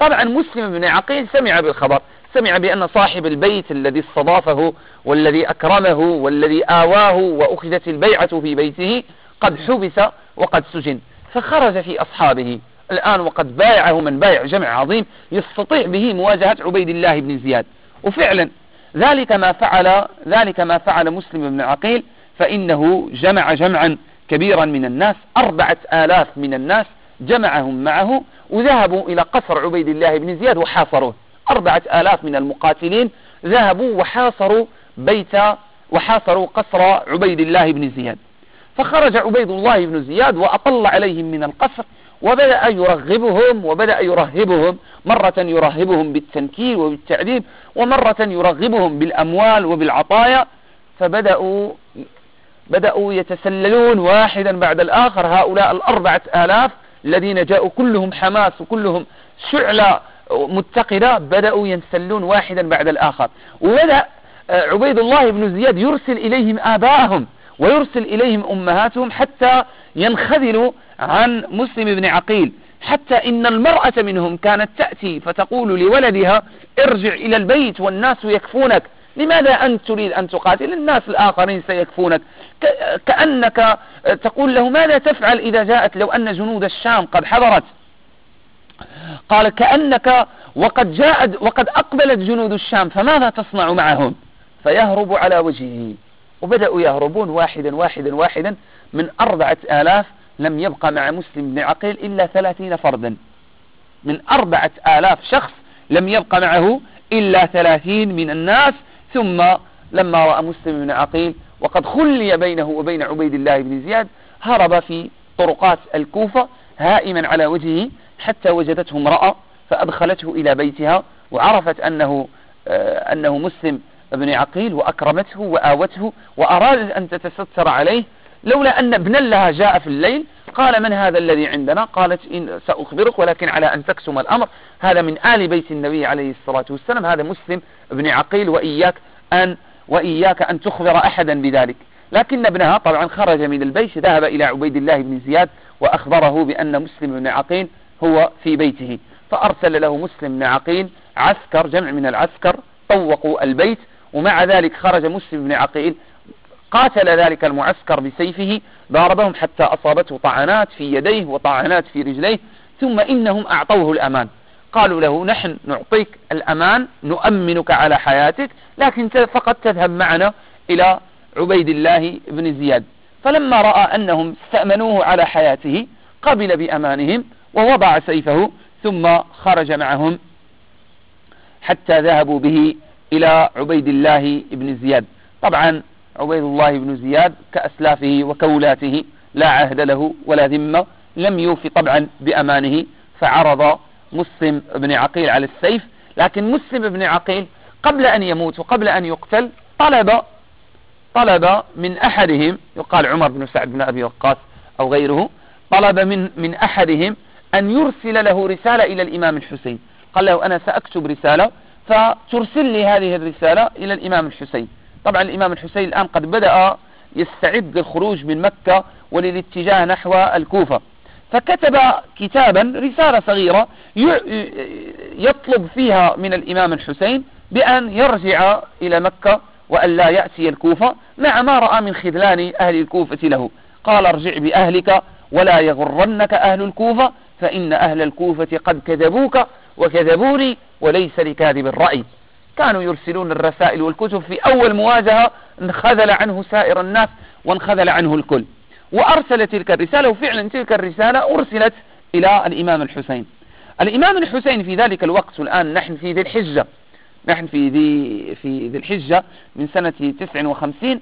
طبعا مسلم بن عقيل سمع بالخبر سمع بأن صاحب البيت الذي استضافه والذي أكرمه والذي آواه وأخذت البيعة في بيته قد حبس وقد سجن فخرج في أصحابه. الآن وقد بايعه من بايع جمع عظيم يستطيع به مواجهة عبيد الله بن زياد. وفعلا ذلك ما فعل ذلك ما فعل مسلم بن عقيل فإنه جمع جمعا كبيرا من الناس أربعة آلاف من الناس جمعهم معه وذهبوا إلى قصر عبيد الله بن زياد وحاصروه. أربعة آلاف من المقاتلين ذهبوا وحاصروا بيت وحاصروا قصر عبيد الله بن زياد. فخرج عبيد الله بن زياد وأطل عليهم من القصر وبدأ يرغبهم وبدأ يرهبهم مرة يرهبهم بالتنكيل وبالتعذيب ومرة يرغبهم بالأموال وبالعطايا. فبدأوا بدأوا يتسللون واحدا بعد الآخر هؤلاء الأربعة آلاف الذين جاءوا كلهم حماس وكلهم شعلة متقدة بدأوا ينسلون واحدا بعد الآخر. وبدأ آه، عبيد الله بن زياد يرسل إليهم آباءهم ويرسل إليهم أمهاتهم حتى ينخذلوا عن مسلم بن عقيل حتى إن المرأة منهم كانت تأتي فتقول لولدها ارجع إلى البيت والناس يكفونك لماذا أنت تريد أن تقاتل؟ الناس الآخرين سيكفونك. كأنك تقول له ماذا تفعل إذا جاءت؟ لو أن جنود الشام قد حضرت قال كأنك وقد جاءت وقد أقبلت جنود الشام فماذا تصنع معهم؟ فيهرب على وجهه. وبدأوا يهربون واحدا واحدا واحدا من أربعة آلاف لم يبقى مع مسلم بن عقيل إلا ثلاثين فردا. من أربعة آلاف شخص لم يبقى معه إلا ثلاثين من الناس ثم لما رأى مسلم بن عقيل وقد خلي بينه وبين عبيد الله بن زياد هرب في طرقات الكوفة هائما على وجهه حتى وجدته امرأة فأدخلته إلى بيتها وعرفت أنه آه أنه مسلم بن عقيل وأكرمته وآوته وأرادت أن تتستر عليه لولا أن ابنا لها جاء في الليل فقال من هذا الذي عندنا؟ قالت إن سأخبرك ولكن على أن تكسم الأمر. هذا من آل بيت النبي عليه الصلاة والسلام. هذا مسلم ابن عقيل وإياك أن وإياك أن تخبر أحدا بذلك. لكن ابنها طبعا خرج من البيت ذهب إلى عبيد الله بن زياد وأخبره بأن مسلم بن عقيل هو في بيته. فأرسل له مسلم بن عقيل عسكر جمع من العسكر طوقوا البيت ومع ذلك خرج مسلم بن عقيل قاتل ذلك المعسكر بسيفه ضاربهم حتى أصابته طعنات في يديه وطعنات في رجليه ثم إنهم أعطوه الأمان. قالوا له نحن نعطيك الأمان نؤمنك على حياتك لكن فقط تذهب معنا إلى عبيد الله بن زياد. فلما رأى أنهم استأمنوه على حياته قبل بأمانهم ووضع سيفه ثم خرج معهم حتى ذهبوا به إلى عبيد الله بن زياد. طبعا عبيد الله بن زياد كأسلافه وكولاته لا عهد له ولا ذمة لم يوفي طبعا بأمانه فعرض مسلم بن عقيل على السيف. لكن مسلم بن عقيل قبل أن يموت وقبل أن يقتل طلب طلب من أحدهم يقال عمر بن سعد بن أبي وقاص أو غيره طلب من من أحدهم أن يرسل له رسالة إلى الإمام الحسين. قال له أنا سأكتب رسالة فترسل لي هذه الرسالة إلى الإمام الحسين. طبعا الإمام الحسين الآن قد بدأ يستعد للخروج من مكة وللاتجاه نحو الكوفة. فكتب كتابا رسالة صغيرة يطلب فيها من الإمام الحسين بأن يرجع إلى مكة وأن لا يأتي الكوفة مع ما رأى من خذلان أهل الكوفة له. قال ارجع بأهلك ولا يغرنك أهل الكوفة فإن أهل الكوفة قد كذبوك وكذبوني وليس لكاذب الرأي. كانوا يرسلون الرسائل والكتب في أول مواجهة انخذل عنه سائر الناس وانخذل عنه الكل. وأرسل تلك الرسالة وفعلا تلك الرسالة أرسلت إلى الإمام الحسين. الإمام الحسين في ذلك الوقت والآن نحن في ذي الحجة. نحن في ذي في ذي الحجة من سنة 59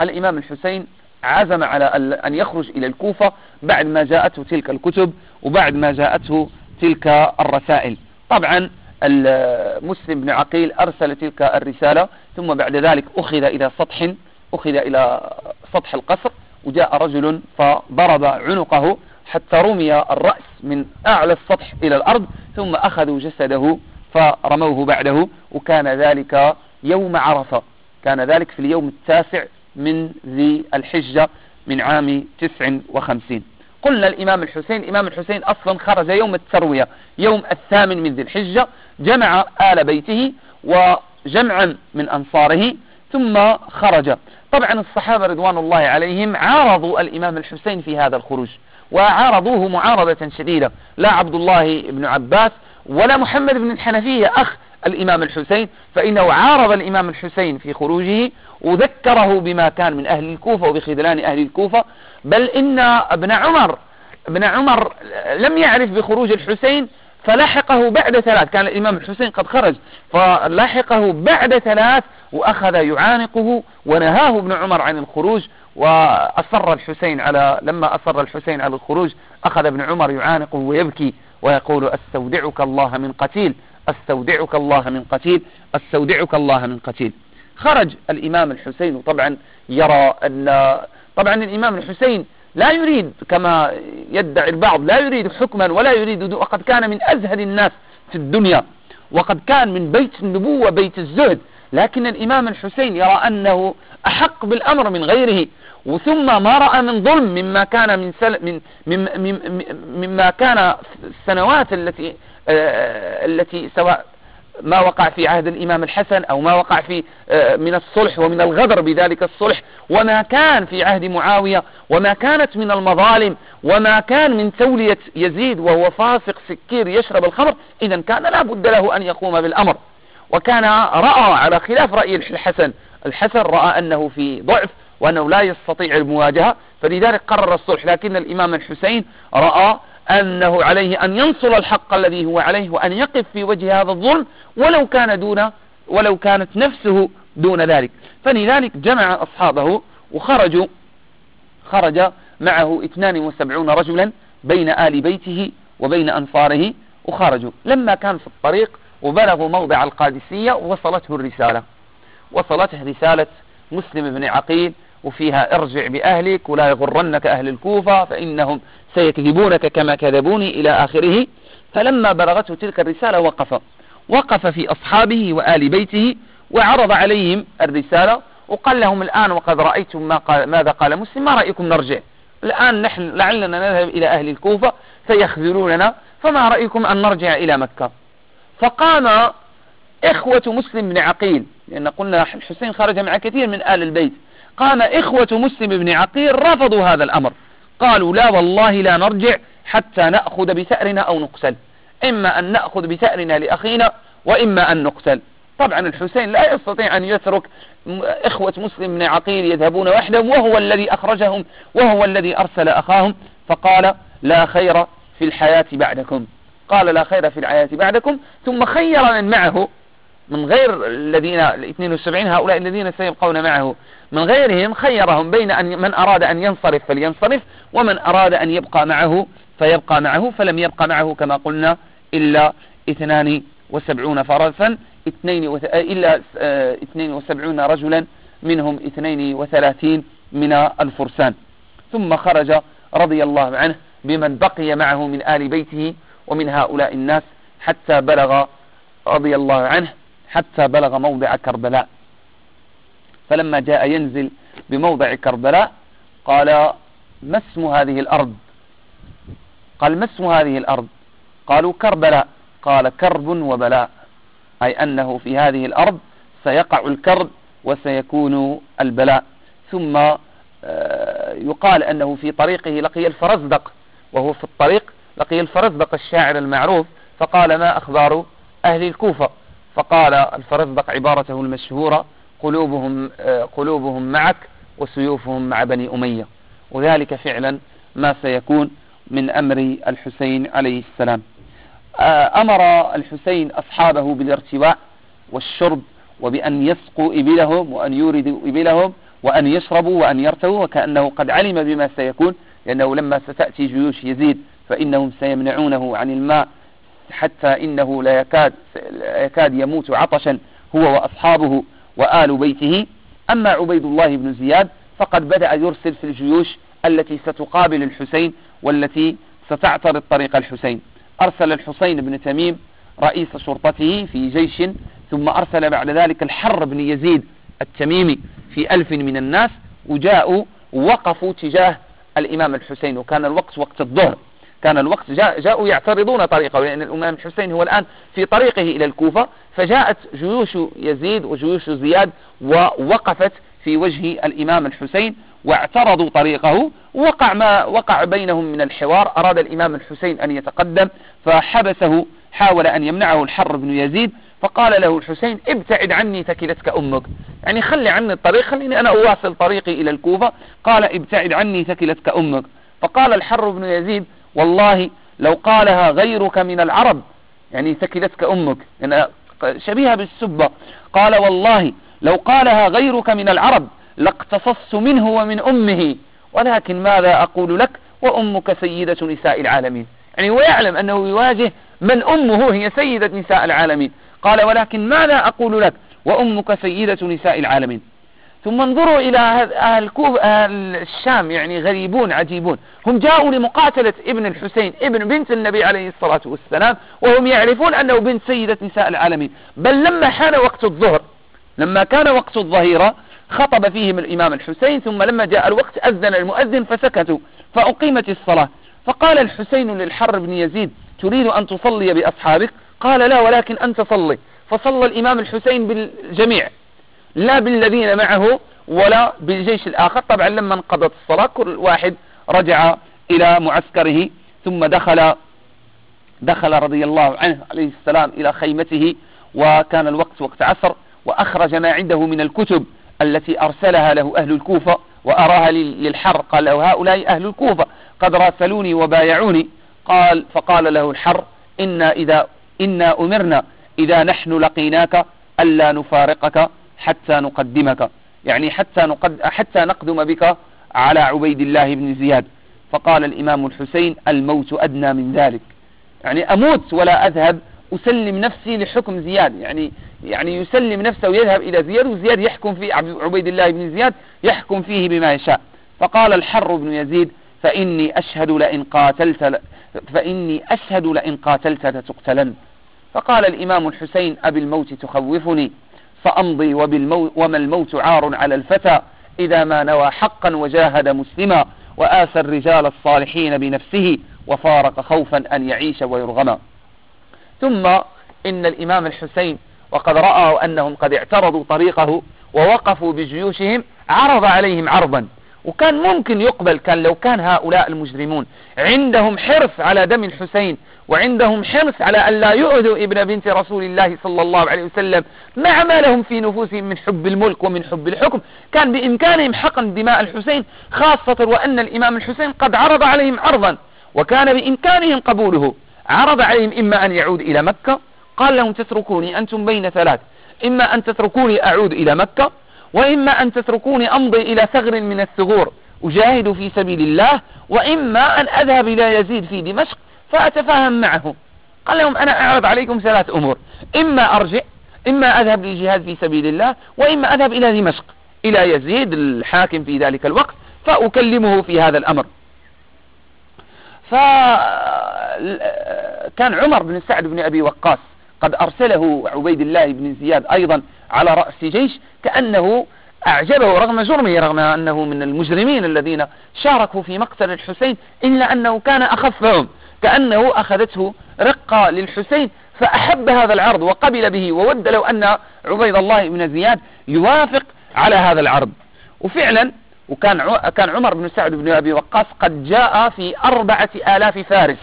الإمام الحسين عزم على أن يخرج إلى الكوفة بعد ما جاءته تلك الكتب وبعد ما جاءته تلك الرسائل. طبعا المسلم بن عقيل أرسل تلك الرسالة ثم بعد ذلك أخذ إلى سطح أخذ إلى سطح القصر وجاء رجل فضرب عنقه حتى رمي الرأس من أعلى السطح إلى الأرض ثم أخذوا جسده فرموه بعده وكان ذلك يوم عرفة. كان ذلك في اليوم التاسع من ذي الحجة من عام تسع وخمسين. قلنا الإمام الحسين الإمام الحسين أصلا خرج يوم التروية يوم الثامن من ذي الحجة جمع آل بيته وجمعا من أنصاره ثم خرج. طبعا الصحابة رضوان الله عليهم عارضوا الإمام الحسين في هذا الخروج وعارضوه معارضة شديدة. لا عبد الله بن عباس ولا محمد بن الحنفية أخ الإمام الحسين فإنه عارض الإمام الحسين في خروجه وذكره بما كان من أهل الكوفة وبخذلان أهل الكوفة بل إن ابن عمر ابن عمر لم يعرف بخروج الحسين فلحقه بعد ثلاث كان الإمام الحسين قد خرج فلحقه بعد ثلاث وأخذ يعانقه ونهاه ابن عمر عن الخروج وأصر الحسين على لما أصر الحسين على الخروج أخذ ابن عمر يعانقه ويبكي ويقول أستودعك الله من قتيل أستودعك الله من قتيل أستودعك الله من قتيل. خرج الإمام الحسين. طبعا يرى أن طبعا الإمام الحسين لا يريد كما يدعي البعض لا يريد حكما ولا يريد وقد كان من أزهد الناس في الدنيا وقد كان من بيت النبوة بيت الزهد. لكن الإمام الحسين يرى أنه أحق بالأمر من غيره. وثم ما رأى من ظلم مما كان من, سل من, من مما كان السنوات التي آه التي سواء ما وقع في عهد الإمام الحسن أو ما وقع في آه من الصلح ومن الغدر بذلك الصلح وما كان في عهد معاوية وما كانت من المظالم وما كان من تولية يزيد وهو فاسق سكير يشرب الخمر إذا كان لا بد له أن يقوم بالأمر. وكان رأى على خلاف رأي الحسن الحسن رأى أنه في ضعف وأنه لا يستطيع المواجهة فلذلك قرر الصلح. لكن الإمام الحسين رأى أنه عليه أن ينصر الحق الذي هو عليه وأن يقف في وجه هذا الظلم ولو كان دون ولو كانت نفسه دون ذلك. فلذلك جمع أصحابه وخرجوا خرج معه 72 رجلا بين آل بيته وبين أنصاره وخرجوا. لما كان في الطريق وبلغوا موضع القادسية وصلته الرسالة. وصلته رسالة مسلم بن عقيل وفيها ارجع بأهلك ولا يغرنك أهل الكوفة فإنهم سيكذبونك كما كذبوني إلى آخره. فلما بلغته تلك الرسالة وقف وقف في أصحابه وآل بيته وعرض عليهم الرسالة وقال لهم الآن وقد رأيتم ما قال ماذا قال مسلم ما رأيكم نرجع؟ الآن نحن لعلنا نذهب إلى أهل الكوفة فيخذلوننا فما رأيكم أن نرجع إلى مكة؟ فقام إخوة مسلم بن عقيل لأن قلنا الحسين خرج مع كثير من آل البيت قام إخوة مسلم بن عقيل رفضوا هذا الأمر. قالوا لا والله لا نرجع حتى نأخذ بثأرنا أو نقتل. إما أن نأخذ بثأرنا لأخينا وإما أن نقتل. طبعا الحسين لا يستطيع أن يترك إخوة مسلم بن عقيل يذهبون وحدهم وهو الذي أخرجهم وهو الذي أرسل أخاهم. فقال لا خير في الحياة بعدكم. قال لا خير في الحياة بعدكم ثم خير من معه. من غير الذين ال 72 هؤلاء الذين سيبقون معه. من غيرهم خيرهم بين أن من أراد أن ينصرف فلينصرف ومن أراد أن يبقى معه فيبقى معه فلم يبقى معه كما قلنا إلا 72 فرسا اثنين وث... إلا 72 رجلا منهم 32 من الفرسان. ثم خرج رضي الله عنه بمن بقي معه من آل بيته ومن هؤلاء الناس حتى بلغ رضي الله عنه حتى بلغ موضع كربلاء. فلما جاء ينزل بموضع كربلاء قال ما اسم هذه الأرض؟ قال ما اسم هذه الأرض؟ قالوا كربلاء. قال كرب وبلاء. أي أنه في هذه الأرض سيقع الكرب وسيكون البلاء. ثم آه، يقال أنه في طريقه لقي الفرزدق. وهو في الطريق لقي الفرزدق الشاعر المعروف فقال ما أخبار أهل الكوفة؟ فقال الفرزدق عبارته المشهورة قلوبهم, آه، قلوبهم معك وسيوفهم مع بني أمية. وذلك فعلا ما سيكون من أمر الحسين عليه السلام. آه، أمر الحسين أصحابه بالارتواء والشرب وبأن يسقوا إبلهم وأن يوردوا إبلهم وأن يشربوا وأن يرتووا وكأنه قد علم بما سيكون لأنه لما ستأتي جيوش يزيد فإنهم سيمنعونه عن الماء حتى إنه لا يكاد, لا يكاد يموت عطشا هو وأصحابه وآل بيته. أما عبيد الله بن زياد فقد بدأ يرسل في الجيوش التي ستقابل الحسين والتي ستعترض طريق الحسين. أرسل الحسين بن تميم رئيس شرطته في جيش ثم أرسل بعد ذلك الحر بن يزيد التميمي في ألف من الناس وجاءوا وقفوا تجاه الإمام الحسين وكان الوقت وقت الظهر. كان الوقت جاء جاءوا يعترضون طريقه لأن الإمام الحسين هو الآن في طريقه إلى الكوفة فجاءت جيوش يزيد وجيوش زياد ووقفت في وجه الإمام الحسين واعترضوا طريقه وقع ما وقع بينهم من الحوار أراد الإمام الحسين أن يتقدم فحبسه حاول أن يمنعه الحر بن يزيد فقال له الحسين ابتعد عني ثكلتك أمك. يعني خلي عني الطريق خليني أنا أواصل طريقي إلى الكوفة قال ابتعد عني ثكلتك أمك. فقال الحر بن يزيد والله لو قالها غيرك من العرب يعني ثكلتك أمك يعني شبيهة بالسبة قال والله لو قالها غيرك من العرب لاقتصصت منه ومن أمه ولكن ماذا أقول لك؟ وأمك سيدة نساء العالمين. يعني هو يعلم أنه يواجه من أمه هي سيدة نساء العالمين. قال ولكن ماذا أقول لك؟ وأمك سيدة نساء العالمين. ثم انظروا إلى أهل, أهل الشام يعني غريبون عجيبون. هم جاءوا لمقاتلة ابن الحسين ابن بنت النبي عليه الصلاة والسلام وهم يعرفون أنه بنت سيدة نساء العالمين. بل لما حان وقت الظهر لما كان وقت الظهيرة خطب فيهم الإمام الحسين ثم لما جاء الوقت أذن المؤذن فسكتوا فأقيمت الصلاة. فقال الحسين للحر بن يزيد تريد أن تصلي بأصحابك؟ قال لا ولكن أنت صلي. فصلى الإمام الحسين بالجميع. لا بالذين معه ولا بالجيش الآخر. طبعا لما انقضت الصلاة كل واحد رجع إلى معسكره ثم دخل دخل رضي الله عنه عليه السلام إلى خيمته وكان الوقت وقت عصر وأخرج ما عنده من الكتب التي أرسلها له أهل الكوفة وأراها للحر. قال له هؤلاء أهل الكوفة قد راسلوني وبايعوني. قال فقال له الحر إنا إذا إنا أمرنا إذا نحن لقيناك ألا نفارقك. حتى نقدمك. يعني حتى, نقد حتى نقدم بك على عبيد الله بن زياد. فقال الإمام الحسين الموت أدنى من ذلك. يعني أموت ولا أذهب أسلم نفسي لحكم زياد. يعني يعني يسلم نفسه ويذهب إلى زياد وزياد يحكم في عبيد الله بن زياد يحكم فيه بما يشاء. فقال الحر بن يزيد فإني أشهد لئن قاتلت فإني أشهد لئن قاتلت لتقتلن. فقال الإمام الحسين أبي الموت تخوفني. فأمضي وبالموت وما الموت عار على الفتى إذا ما نوى حقا وجاهد مسلما وآسى الرجال الصالحين بنفسه وفارق خوفا أن يعيش ويرغما. ثم إن الإمام الحسين وقد رأوا أنهم قد اعترضوا طريقه ووقفوا بجيوشهم عرض عليهم عرضا. وكان ممكن يقبل كان لو كان هؤلاء المجرمون عندهم حرص على دم الحسين وعندهم حرص على أن لا يؤذوا ابن بنت رسول الله صلى الله عليه وسلم مع ما لهم في نفوسهم من حب الملك ومن حب الحكم. كان بإمكانهم حقن دماء الحسين خاصة وأن الإمام الحسين قد عرض عليهم عرضا وكان بإمكانهم قبوله. عرض عليهم إما أن يعود إلى مكة قال لهم تتركوني أنتم بين ثلاث. إما أن تتركوني أعود إلى مكة وإما أن تتركوني أمضي إلى ثغر من الثغور. أجاهد في سبيل الله وإما أن أذهب إلى يزيد في دمشق. فأتفاهم معه. قال لهم أنا أعرض عليكم ثلاث أمور. إما أرجع إما أذهب للجهاد في سبيل الله وإما أذهب إلى دمشق إلى يزيد الحاكم في ذلك الوقت فأكلمه في هذا الأمر. فكان عمر بن سعد بن أبي وقاص قد أرسله عبيد الله بن زياد أيضا على رأس جيش كأنه أعجبه رغم جرمه رغم أنه من المجرمين الذين شاركوا في مقتل الحسين إلا أنه كان أخفهم كأنه أخذته رقة للحسين فأحب هذا العرض وقبل به وود لو أن عبيد الله بن زياد يوافق على هذا العرض. وفعلا وكان كان عمر بن سعد بن أبي وقاص قد جاء في أربعة آلاف فارس.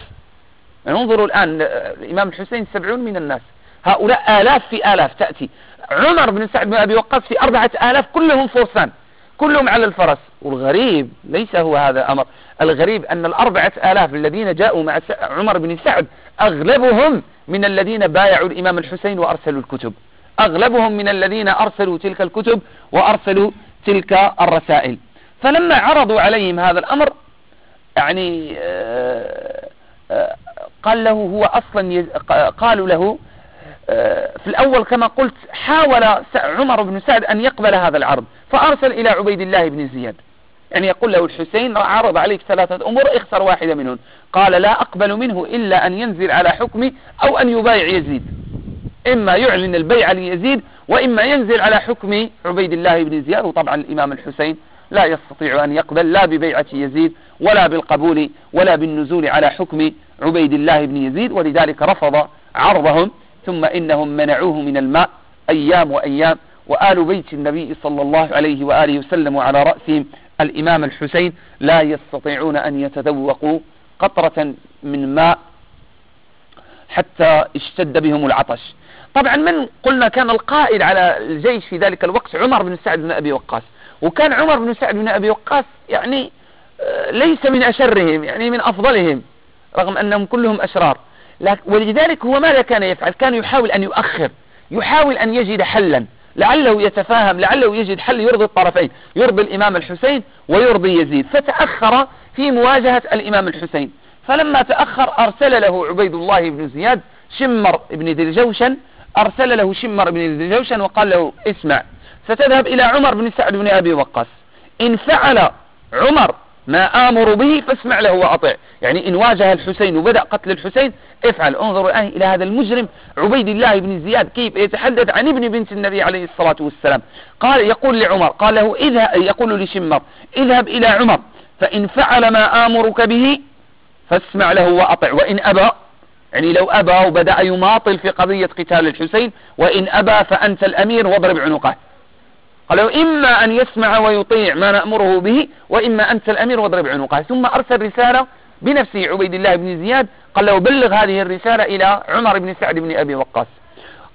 يعني انظروا الآن الإمام الحسين سبعون من الناس. هؤلاء آلاف في آلاف تأتي. عمر بن سعد بن أبي وقاص في أربعة آلاف كلهم فرسان كلهم على الفرس. والغريب ليس هو هذا أمر الغريب أن الأربعة آلاف الذين جاءوا مع عمر بن سعد أغلبهم من الذين بايعوا الإمام الحسين وأرسلوا الكتب. أغلبهم من الذين أرسلوا تلك الكتب وأرسلوا تلك الرسائل. فلما عرضوا عليهم هذا الأمر يعني آه، آه، قال له هو أصلا قالوا له في الأول كما قلت حاول عمر بن سعد أن يقبل هذا العرض فأرسل إلى عبيد الله بن زياد. يعني يقول له الحسين عرض عليك ثلاثة أمور اختر واحدة منهم قال لا أقبل منه إلا أن ينزل على حكمي أو أن يبايع يزيد. إما يعلن البيع ليزيد وإما ينزل على حكم عبيد الله بن زياد. وطبعا الإمام الحسين لا يستطيع أن يقبل لا ببيعة يزيد ولا بالقبول ولا بالنزول على حكم عبيد الله بن يزيد. ولذلك رفض عرضهم ثم إنهم منعوه من الماء أيام وأيام. وآل بيت النبي صلى الله عليه وآله وسلم وعلى رأسهم الإمام الحسين لا يستطيعون أن يتذوقوا قطرة من ماء حتى اشتد بهم العطش. طبعا من قلنا كان القائد على الجيش في ذلك الوقت عمر بن سعد بن أبي وقاص. وكان عمر بن سعد بن أبي وقاص يعني آه، ليس من أشرهم يعني من أفضلهم رغم أنهم كلهم أشرار. ولذلك هو ماذا كان يفعل؟ كان يحاول أن يؤخر يحاول أن يجد حلا لعله يتفاهم لعله يجد حل يرضي الطرفين يرضي الإمام الحسين ويرضي يزيد. فتأخر في مواجهة الإمام الحسين. فلما تأخر أرسل له عبيد الله بن زياد شمر بن ذي الجوشن أرسل له شمر بن ذي الجوشن وقال له اسمع ستذهب إلى عمر بن سعد بن أبي وقاص. إن فعل عمر ما آمر به فاسمع له وأطع. يعني إن واجه الحسين وبدأ قتل الحسين افعل. انظروا الآن إلى هذا المجرم عبيد الله بن زياد كيف يتحدث عن ابن بنت النبي عليه الصلاة والسلام. قال يقول لعمر قال له اذهب. يقول لشمر اذهب إلى عمر فإن فعل ما آمرك به فاسمع له وأطع. وإن أبى يعني لو أبى وبدأ يماطل في قضية قتال الحسين وإن أبى فأنت الأمير واضرب عنقه. قالوا إما أن يسمع ويطيع ما نأمره به وإما أنت الأمير واضرب عنقه ثم أرسل رسالة بنفسه عبيد الله بن زياد. قال له بلغ هذه الرسالة إلى عمر بن سعد بن أبي وقاص.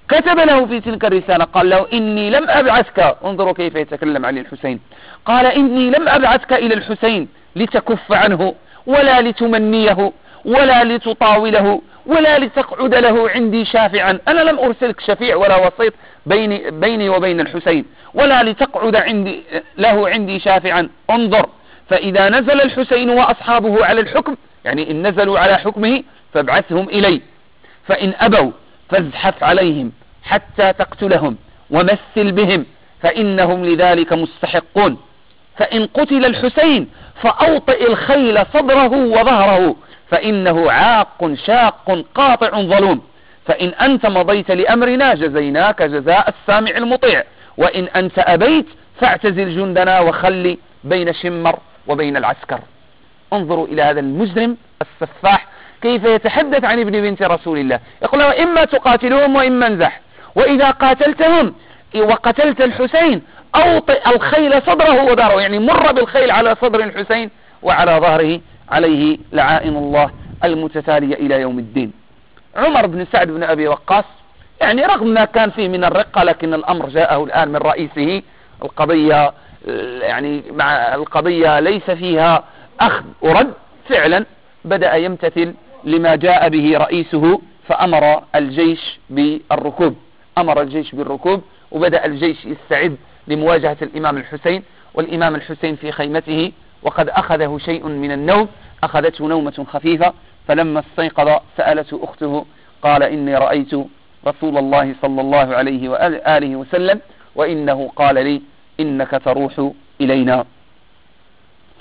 كتب له في تلك الرسالة قال له إني لم أبعثك. انظروا كيف يتكلم عن الحسين. قال إني لم أبعثك إلى الحسين لتكف عنه ولا لتمنيه ولا لتطاوله ولا لتقعد له عندي شافعا. أنا لم أرسلك شفيع ولا وسيط. بيني, بيني وبين الحسين ولا لتقعد عندي له عندي شافعا. انظر فإذا نزل الحسين وأصحابه على الحكم يعني إن نزلوا على حكمه فابعثهم إلي. فإن أبوا فازحف عليهم حتى تقتلهم ومثل بهم فإنهم لذلك مستحقون. فإن قتل الحسين فأوطئ الخيل صدره وظهره فإنه عاق شاق قاطع ظلوم. فإن أنت مضيت لأمرنا جزيناك جزاء السامع المطيع. وإن أنت أبيت فاعتزل جندنا وخلي بين شمر وبين العسكر. انظروا إلى هذا المجرم السفاح كيف يتحدث عن ابن بنت رسول الله. يقول له إما تقاتلهم وإما انزح. وإذا قاتلتهم وقتلت الحسين أوطئ الخيل صدره وظهره يعني مر بالخيل على صدر الحسين وعلى ظهره عليه لعائن الله المتتالية إلى يوم الدين. عمر بن سعد بن أبي وقاص يعني رغم ما كان فيه من الرقة لكن الأمر جاءه الآن من رئيسه. القضية يعني مع القضية ليس فيها أخذ ورد. فعلا بدأ يمتثل لما جاء به رئيسه فأمر الجيش بالركوب. أمر الجيش بالركوب وبدأ الجيش يستعد لمواجهة الإمام الحسين. والإمام الحسين في خيمته وقد أخذه شيء من النوم أخذته نومة خفيفة فلما استيقظ سألته أخته قال إني رأيت رسول الله صلى الله عليه وآله وسلم وإنه قال لي إنك تروح إلينا.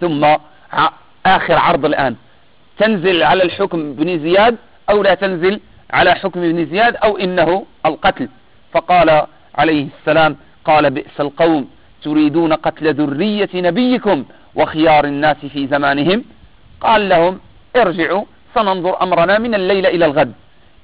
ثم آخر عرض الآن. تنزل على الحكم بن زياد أو لا تنزل على حكم ابن زياد أو إنه القتل؟ فقال عليه السلام قال بئس القوم تريدون قتل ذرية نبيكم وخيار الناس في زمانهم؟ قال لهم ارجعوا سننظر أمرنا من الليلة إلى الغد.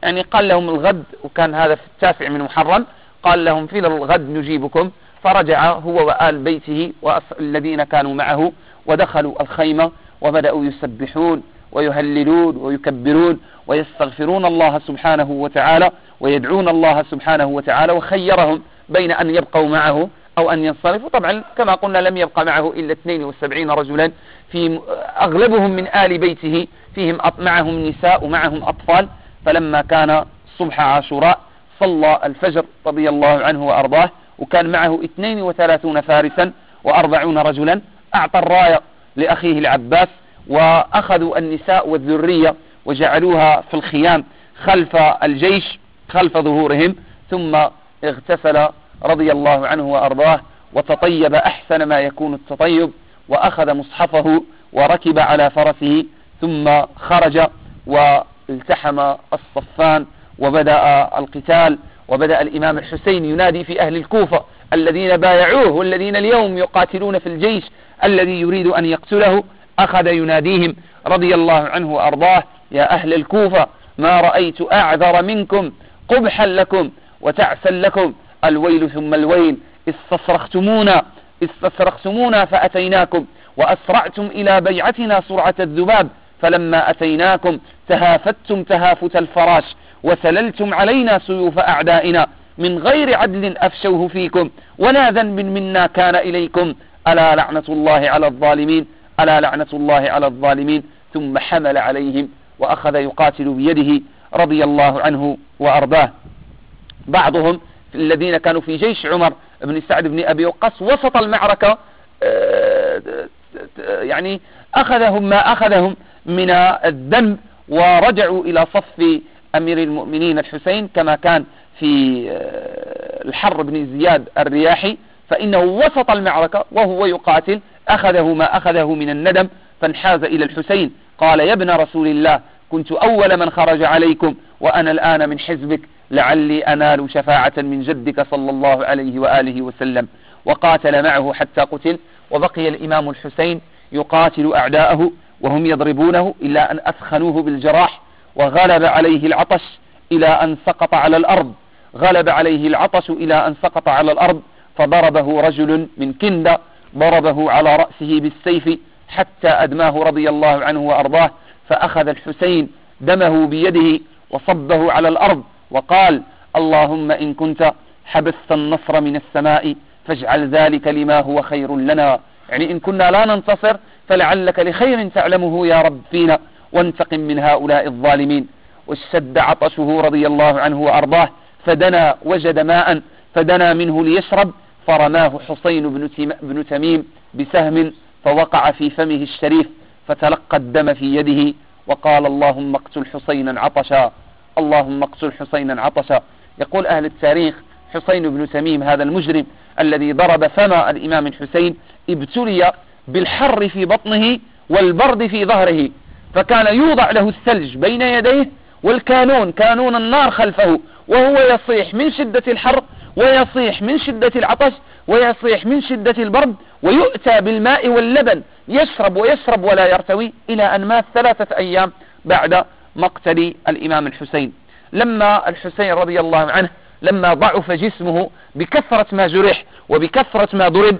يعني قال لهم الغد وكان هذا في التاسع من محرم قال لهم في الغد نجيبكم. فرجع هو وآل بيته والذين كانوا معه ودخلوا الخيمة وبدأوا يسبحون ويهللون ويكبرون ويستغفرون الله سبحانه وتعالى ويدعون الله سبحانه وتعالى وخيرهم بين أن يبقوا معه. أو أن ينصرفوا طبعا كما قلنا لم يبقى معه إلا 72 رجلا في أغلبهم من آل بيته فيهم معهم نساء ومعهم أطفال. فلما كان صبح عاشوراء صلى الفجر رضي الله عنه وأرضاه وكان معه 32 فارسا وأربعون رجلا أعطى الراية لأخيه العباس وأخذوا النساء والذرية وجعلوها في الخيام خلف الجيش خلف ظهورهم ثم اغتسل رضي الله عنه وأرضاه وتطيب أحسن ما يكون التطيب وأخذ مصحفه وركب على فرسه ثم خرج والتحم الصفان وبدأ القتال وبدأ الإمام الحسين ينادي في أهل الكوفة الذين بايعوه والذين اليوم يقاتلون في الجيش الذي يريد أن يقتله أخذ يناديهم رضي الله عنه وأرضاه يا أهل الكوفة ما رأيت أعذر منكم قبحا لكم وتعسا لكم الويل ثم الويل. استصرختمونا استصرختمونا فأتيناكم. وأسرعتم إلى بيعتنا سرعة الذباب. فلما أتيناكم تهافتم تهافت الفراش. وسللتم علينا سيوف أعدائنا. من غير عدل أفشوه فيكم. ولا ذنب منا كان إليكم. ألا لعنة الله على الظالمين؟ ألا لعنة الله على الظالمين؟ ثم حمل عليهم وأخذ يقاتل بيده رضي الله عنه وأرضاه. بعضهم الذين كانوا في جيش عمر بن سعد بن أبي وقاص وسط المعركة آه، يعني أخذهم ما أخذهم من الذنب ورجعوا إلى صف أمير المؤمنين الحسين كما كان في آه، الحر بن زياد الرياحي. فإنه وسط المعركة وهو يقاتل أخذه ما أخذه من الندم فانحاز إلى الحسين. قال يا ابن رسول الله كنت أول من خرج عليكم وأنا الآن من حزبك لعلي أنال شفاعة من جدك صلى الله عليه وآله وسلم. وقاتل معه حتى قتل وبقي الإمام الحسين يقاتل أعداءه وهم يضربونه إلا أن أثخنوه بالجراح وغلب عليه العطش إلى أن سقط على الأرض. غلب عليه العطش إلى أن سقط على الأرض فضربه رجل من كند ضربه على رأسه بالسيف حتى أدماه رضي الله عنه وأرضاه فأخذ الحسين دمه بيده وصبه على الأرض وقال اللهم إن كنت حبست النصر من السماء فاجعل ذلك لما هو خير لنا. يعني إن كنا لا ننتصر فلعلك لخير تعلمه يا رب فينا. وانتقم من هؤلاء الظالمين. واشتد عطشه رضي الله عنه وأرضاه. فدنا وجد ماء فدنا منه ليشرب. فرماه حسين بن تميم بسهم فوقع في فمه الشريف. فتلقى الدم في يده. وقال اللهم اقتل حسينا عطشا اللهم اقتل حسينا عطشا. يقول أهل التاريخ حسين بن تميم هذا المجرم الذي ضرب فم الإمام الحسين ابتلي بالحر في بطنه والبرد في ظهره فكان يوضع له الثلج بين يديه والكانون كانون النار خلفه وهو يصيح من شدة الحر ويصيح من شدة العطش ويصيح من شدة البرد ويؤتى بالماء واللبن. يشرب ويشرب ولا يرتوي إلى أن مات ثلاثة أيام بعد مقتل الإمام الحسين. لما الحسين رضي الله عنه لما ضعف جسمه بكثرة ما جرح وبكثرة ما ضرب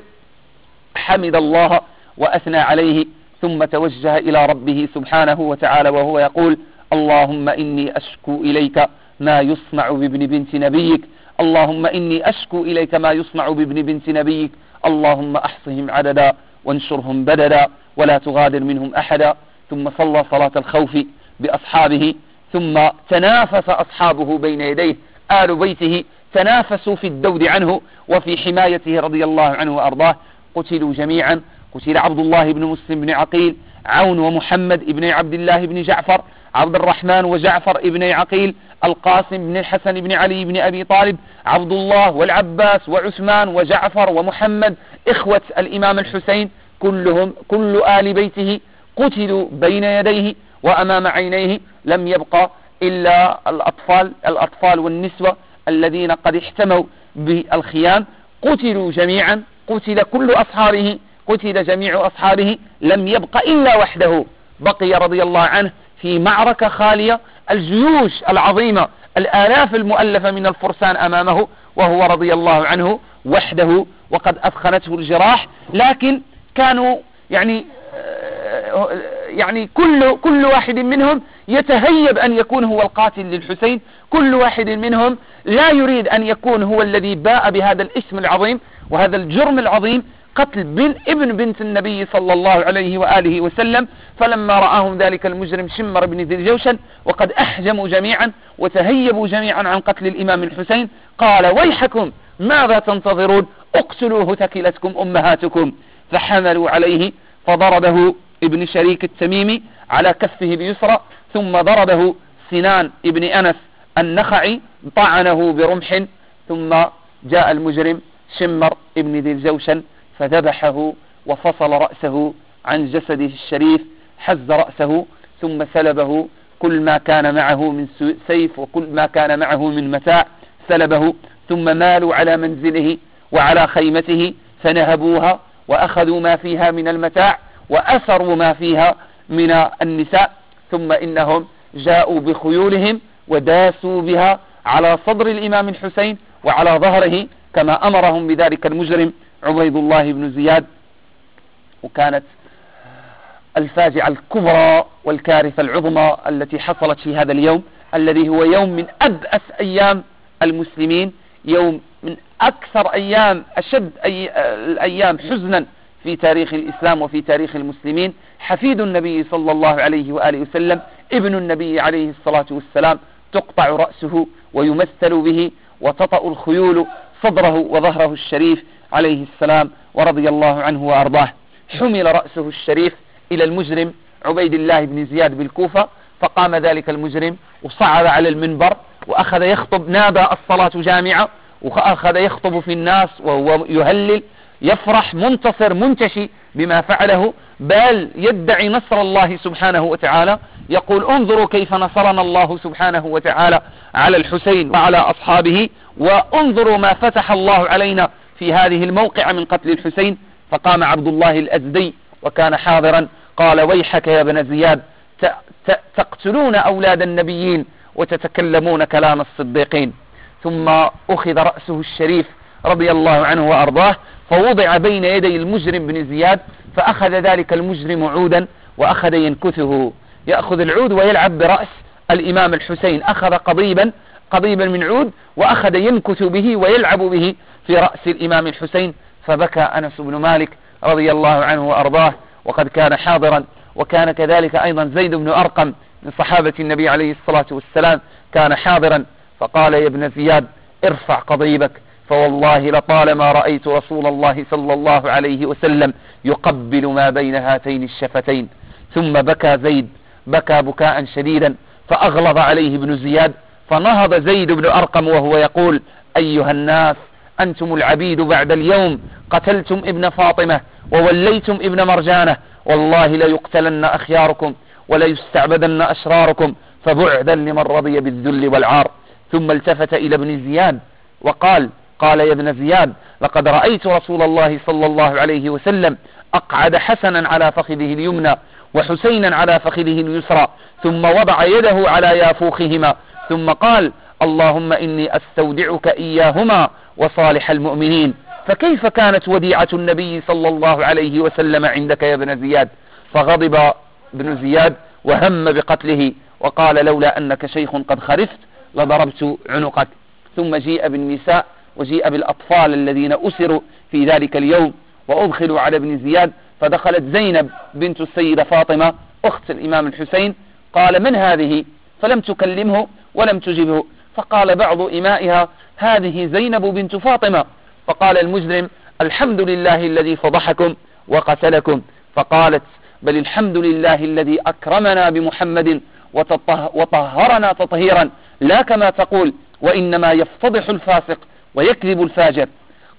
حمد الله وأثنى عليه ثم توجه إلى ربه سبحانه وتعالى وهو يقول اللهم إني أشكو إليك ما يصنع بابن بنت نبيك. اللهم إني أشكو إليك ما يصنع بابن بنت نبيك. اللهم أحصهم عددا وانشرهم بددا ولا تغادر منهم أحدا ثم صلى صلاة الخوف بأصحابه ثم تنافس أصحابه بين يديه آل بيته تنافسوا في الدود عنه وفي حمايته رضي الله عنه وأرضاه قتلوا جميعا قتل عبد الله بن مسلم بن عقيل عون ومحمد بن عبد الله بن جعفر عبد الرحمن وجعفر بن عقيل القاسم بن الحسن بن علي بن أبي طالب عبد الله والعباس وعثمان وجعفر ومحمد إخوة الإمام الحسين كلهم كل آل بيته قتلوا بين يديه وأمام عينيه لم يبقى إلا الأطفال الأطفال والنسوة الذين قد احتموا بالخيام. قتلوا جميعا قتل كل أصحابه قتل جميع أصحابه لم يبق إلا وحده. بقي رضي الله عنه في معركة خالية الجيوش العظيمة الآلاف المؤلفة من الفرسان أمامه وهو رضي الله عنه وحده وقد أثخنته الجراح لكن كانوا يعني يعني كل كل واحد منهم يتهيب أن يكون هو القاتل للحسين كل واحد منهم لا يريد أن يكون هو الذي باء بهذا الاسم العظيم وهذا الجرم العظيم قتل بن ابن بنت النبي صلى الله عليه وآله وسلم فلما رآهم ذلك المجرم شمر بن ذي الجوشن وقد أحجموا جميعا وتهيبوا جميعا عن قتل الإمام الحسين. قال ويحكم ماذا تنتظرون؟ اقتلوه تكلتكم أمهاتكم. فحملوا عليه فضربه ابن شريك التميمي على كفه بيسرى ثم ضربه سنان ابن أنس النخعي طعنه برمح ثم جاء المجرم شمر ابن ذي الجوشن فذبحه وفصل رأسه عن جسده الشريف حز رأسه ثم سلبه كل ما كان معه من سيف وكل ما كان معه من متاع سلبه ثم مالوا على منزله وعلى خيمته فنهبوها وأخذوا ما فيها من المتاع وأسروا ما فيها من النساء ثم إنهم جاءوا بخيولهم وداسوا بها على صدر الإمام الحسين وعلى ظهره كما أمرهم بذلك المجرم عبيد الله بن زياد وكانت الفاجعة الكبرى والكارثة العظمى التي حصلت في هذا اليوم الذي هو يوم من أبأس أيام المسلمين يوم من أكثر أيام أشد أي الأيام حزنا في تاريخ الإسلام وفي تاريخ المسلمين. حفيد النبي صلى الله عليه وآله وسلم ابن النبي عليه الصلاة والسلام تقطع رأسه ويمثل به وتطأ الخيول صدره وظهره الشريف عليه السلام ورضي الله عنه وأرضاه. حمل رأسه الشريف إلى المجرم عبيد الله بن زياد بالكوفة فقام ذلك المجرم وصعد على المنبر وأخذ يخطب نادى الصلاة جامعة وأخذ يخطب في الناس وهو يهلل يفرح منتصر منتشي بما فعله بل يدعي نصر الله سبحانه وتعالى يقول انظروا كيف نصرنا الله سبحانه وتعالى على الحسين وعلى أصحابه وانظروا ما فتح الله علينا في هذه الموقع من قتل الحسين فقام عبد الله الأزدي وكان حاضرا قال ويحك يا ابن زياد تقتلون أولاد النبيين وتتكلمون كلام الصديقين. ثم أخذ رأسه الشريف رضي الله عنه وأرضاه فوضع بين يدي المجرم بن زياد فأخذ ذلك المجرم عودا وأخذ ينكثه. يأخذ العود ويلعب برأس الإمام الحسين. أخذ قضيبا قضيبا من عود وأخذ ينكث به ويلعب به. في رأس الإمام الحسين فبكى أنس بن مالك رضي الله عنه وأرضاه وقد كان حاضرا وكان كذلك أيضا زيد بن أرقم من صحابة النبي عليه الصلاة والسلام كان حاضرا فقال يا ابن زياد ارفع قضيبك فوالله لطالما رأيت رسول الله صلى الله عليه وسلم يقبل ما بين هاتين الشفتين. ثم بكى زيد بكى بكاء شديدا فأغلظ عليه ابن زياد فنهض زيد بن أرقم وهو يقول أيها الناس أنتم العبيد بعد اليوم. قتلتم ابن فاطمة ووليتم ابن مرجانة. والله ليقتلن أخياركم وليستعبدن أشراركم فبعدا لمن رضي بالذل والعار. ثم التفت إلى ابن زياد وقال قال يا ابن زياد لقد رأيت رسول الله صلى الله عليه وسلم أقعد حسنا على فخذه اليمنى وحسينا على فخذه اليسرى ثم وضع يده على يافوخهما ثم قال اللهم إني أستودعك إياهما وصالح المؤمنين. فكيف كانت وديعة النبي صلى الله عليه وسلم عندك يا ابن زياد؟ فغضب ابن زياد وهم بقتله وقال لولا أنك شيخ قد خرفت لضربت عنقك. ثم جيء بالنساء وجيء بالأطفال الذين أسروا في ذلك اليوم وأدخلوا على ابن زياد. فدخلت زينب بنت السيدة فاطمة أخت الإمام الحسين. قال من هذه؟ فلم تكلمه ولم تجبه. فقال بعض إمائها هذه زينب بنت فاطمة. فقال المجرم الحمد لله الذي فضحكم وقتلكم. فقالت بل الحمد لله الذي أكرمنا بمحمد وطهرنا تطهيرا. لا كما تقول وإنما يفتضح الفاسق ويكذب الفاجر.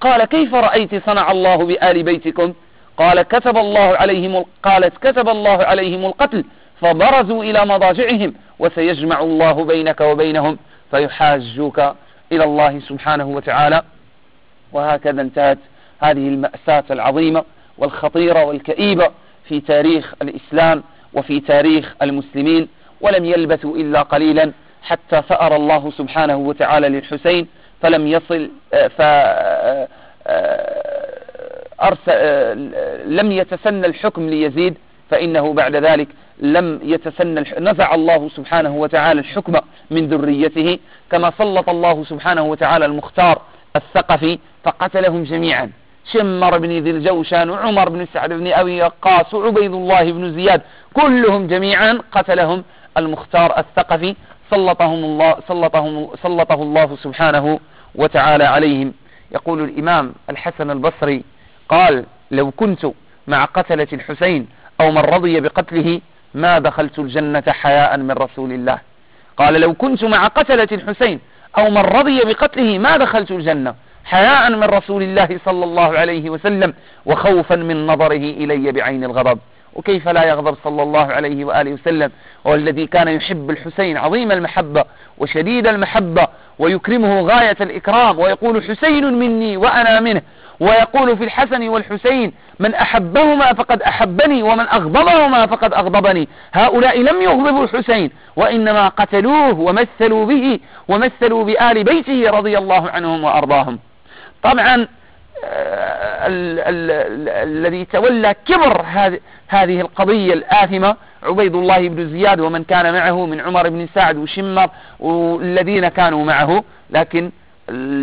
قال كيف رأيت صنع الله بآل بيتكم؟ قال كتب الله عليهم قالت كتب الله عليهم القتل فبرزوا إلى مضاجعهم وسيجمع الله بينك وبينهم. فيحاجوك إلى الله سبحانه وتعالى. وهكذا انتهت هذه المأساة العظيمة والخطيرة والكئيبة في تاريخ الإسلام وفي تاريخ المسلمين ولم يلبثوا إلا قليلا حتى ثأر الله سبحانه وتعالى للحسين فلم يصل ف أرسل لم يتسنى الحكم ليزيد. فإنه بعد ذلك لم يتسنى نزع الله سبحانه وتعالى الحكم من ذريته كما سلط الله سبحانه وتعالى المختار الثقفي فقتلهم جميعا. شمر بن ذي الجوشان وعمر بن سعد بن أبي وقاص وعبيد الله بن زياد كلهم جميعا قتلهم المختار الثقفي. سلطهم الله سلطهم سلطه الله سبحانه وتعالى عليهم. يقول الإمام الحسن البصري قال لو كنت مع قتلة الحسين أو من رضي بقتله ما دخلت الجنة حياء من رسول الله. قال لو كنت مع قتلة الحسين أو من رضي بقتله ما دخلت الجنة حياء من رسول الله صلى الله عليه وسلم وخوفا من نظره إلي بعين الغضب. وكيف لا يغضب صلى الله عليه وآله وسلم والذي كان يحب الحسين عظيم المحبة وشديد المحبة ويكرمه غاية الإكرام ويقول حسين مني وأنا منه ويقول في الحسن والحسين من أحبهما فقد أحبني ومن أغضبهما فقد أغضبني هؤلاء لم يغضبوا الحسين وإنما قتلوه ومثلوا به ومثلوا بآل بيته رضي الله عنهم وأرضاهم طبعا الذي تولى كبر هذه القضية الآثمة عبيد الله بن زياد ومن كان معه من عمر بن سعد وشمر والذين كانوا معه. لكن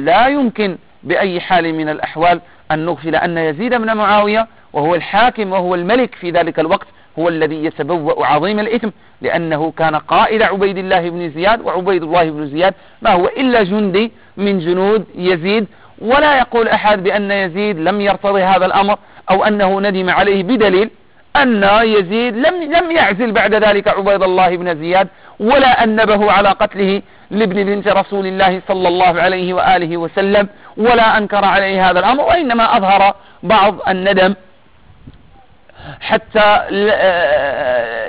لا يمكن بأي حال من الأحوال أن نغفل أن يزيد بن معاوية وهو الحاكم وهو الملك في ذلك الوقت هو الذي يتبوأ عظيم الإثم لأنه كان قائد عبيد الله بن زياد وعبيد الله بن زياد ما هو إلا جندي من جنود يزيد ولا يقول أحد بأن يزيد لم يرتضي هذا الأمر أو أنه ندم عليه بدليل أن يزيد لم لم يعزل بعد ذلك عبيد الله بن زياد ولا أنبه على قتله لابن بنت رسول الله صلى الله عليه وآله وسلم ولا أنكر عليه هذا الأمر وإنما أظهر بعض الندم حتى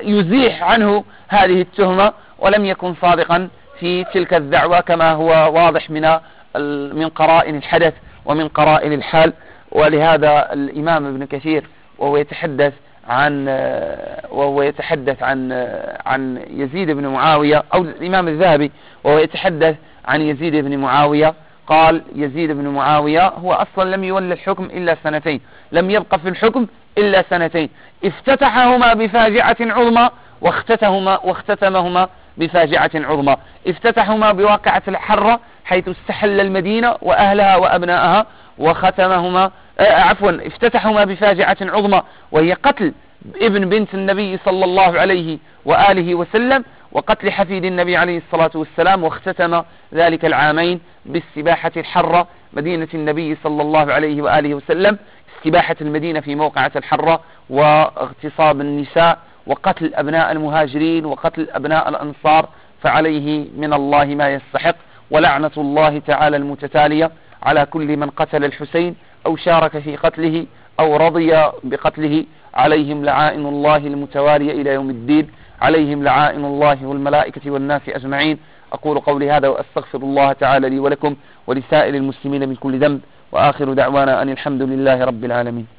يزيح عنه هذه التهمة ولم يكن صادقا في تلك الدعوة كما هو واضح من من قرائن الحدث ومن قرائن الحال ولهذا الإمام ابن كثير وهو يتحدث عن وهو يتحدث عن عن يزيد بن معاوية أو الإمام الذهبي وهو يتحدث عن يزيد بن معاوية. قال يزيد بن معاوية هو أصلا لم يولى الحكم إلا سنتين لم يبقى في الحكم إلا سنتين. افتتحهما بفاجعة عظمى واختتهما واختتمهما بفاجعة عظمى. افتتحهما بواقعة الحرة حيث استحل المدينة وأهلها وأبنائها وختمهما آه، عفوا افتتحهما بفاجعة عظمى وهي قتل ابن بنت النبي صلى الله عليه وآله وسلم وقتل حفيد النبي عليه الصلاة والسلام واختتم ذلك العامين بالسباحة الحرة مدينة النبي صلى الله عليه وآله وسلم استباحة المدينة في موقعة الحرة واغتصاب النساء وقتل أبناء المهاجرين وقتل أبناء الأنصار فعليه من الله ما يستحق. ولعنة الله تعالى المتتالية على كل من قتل الحسين أو شارك في قتله أو رضي بقتله. عليهم لعائن الله المتوالية إلى يوم الدين. عليهم لعائن الله والملائكة والناس أجمعين. أقول قولي هذا وأستغفر الله تعالى لي ولكم ولسائر المسلمين من كل ذنب. وآخر دعوانا أن الحمد لله رب العالمين.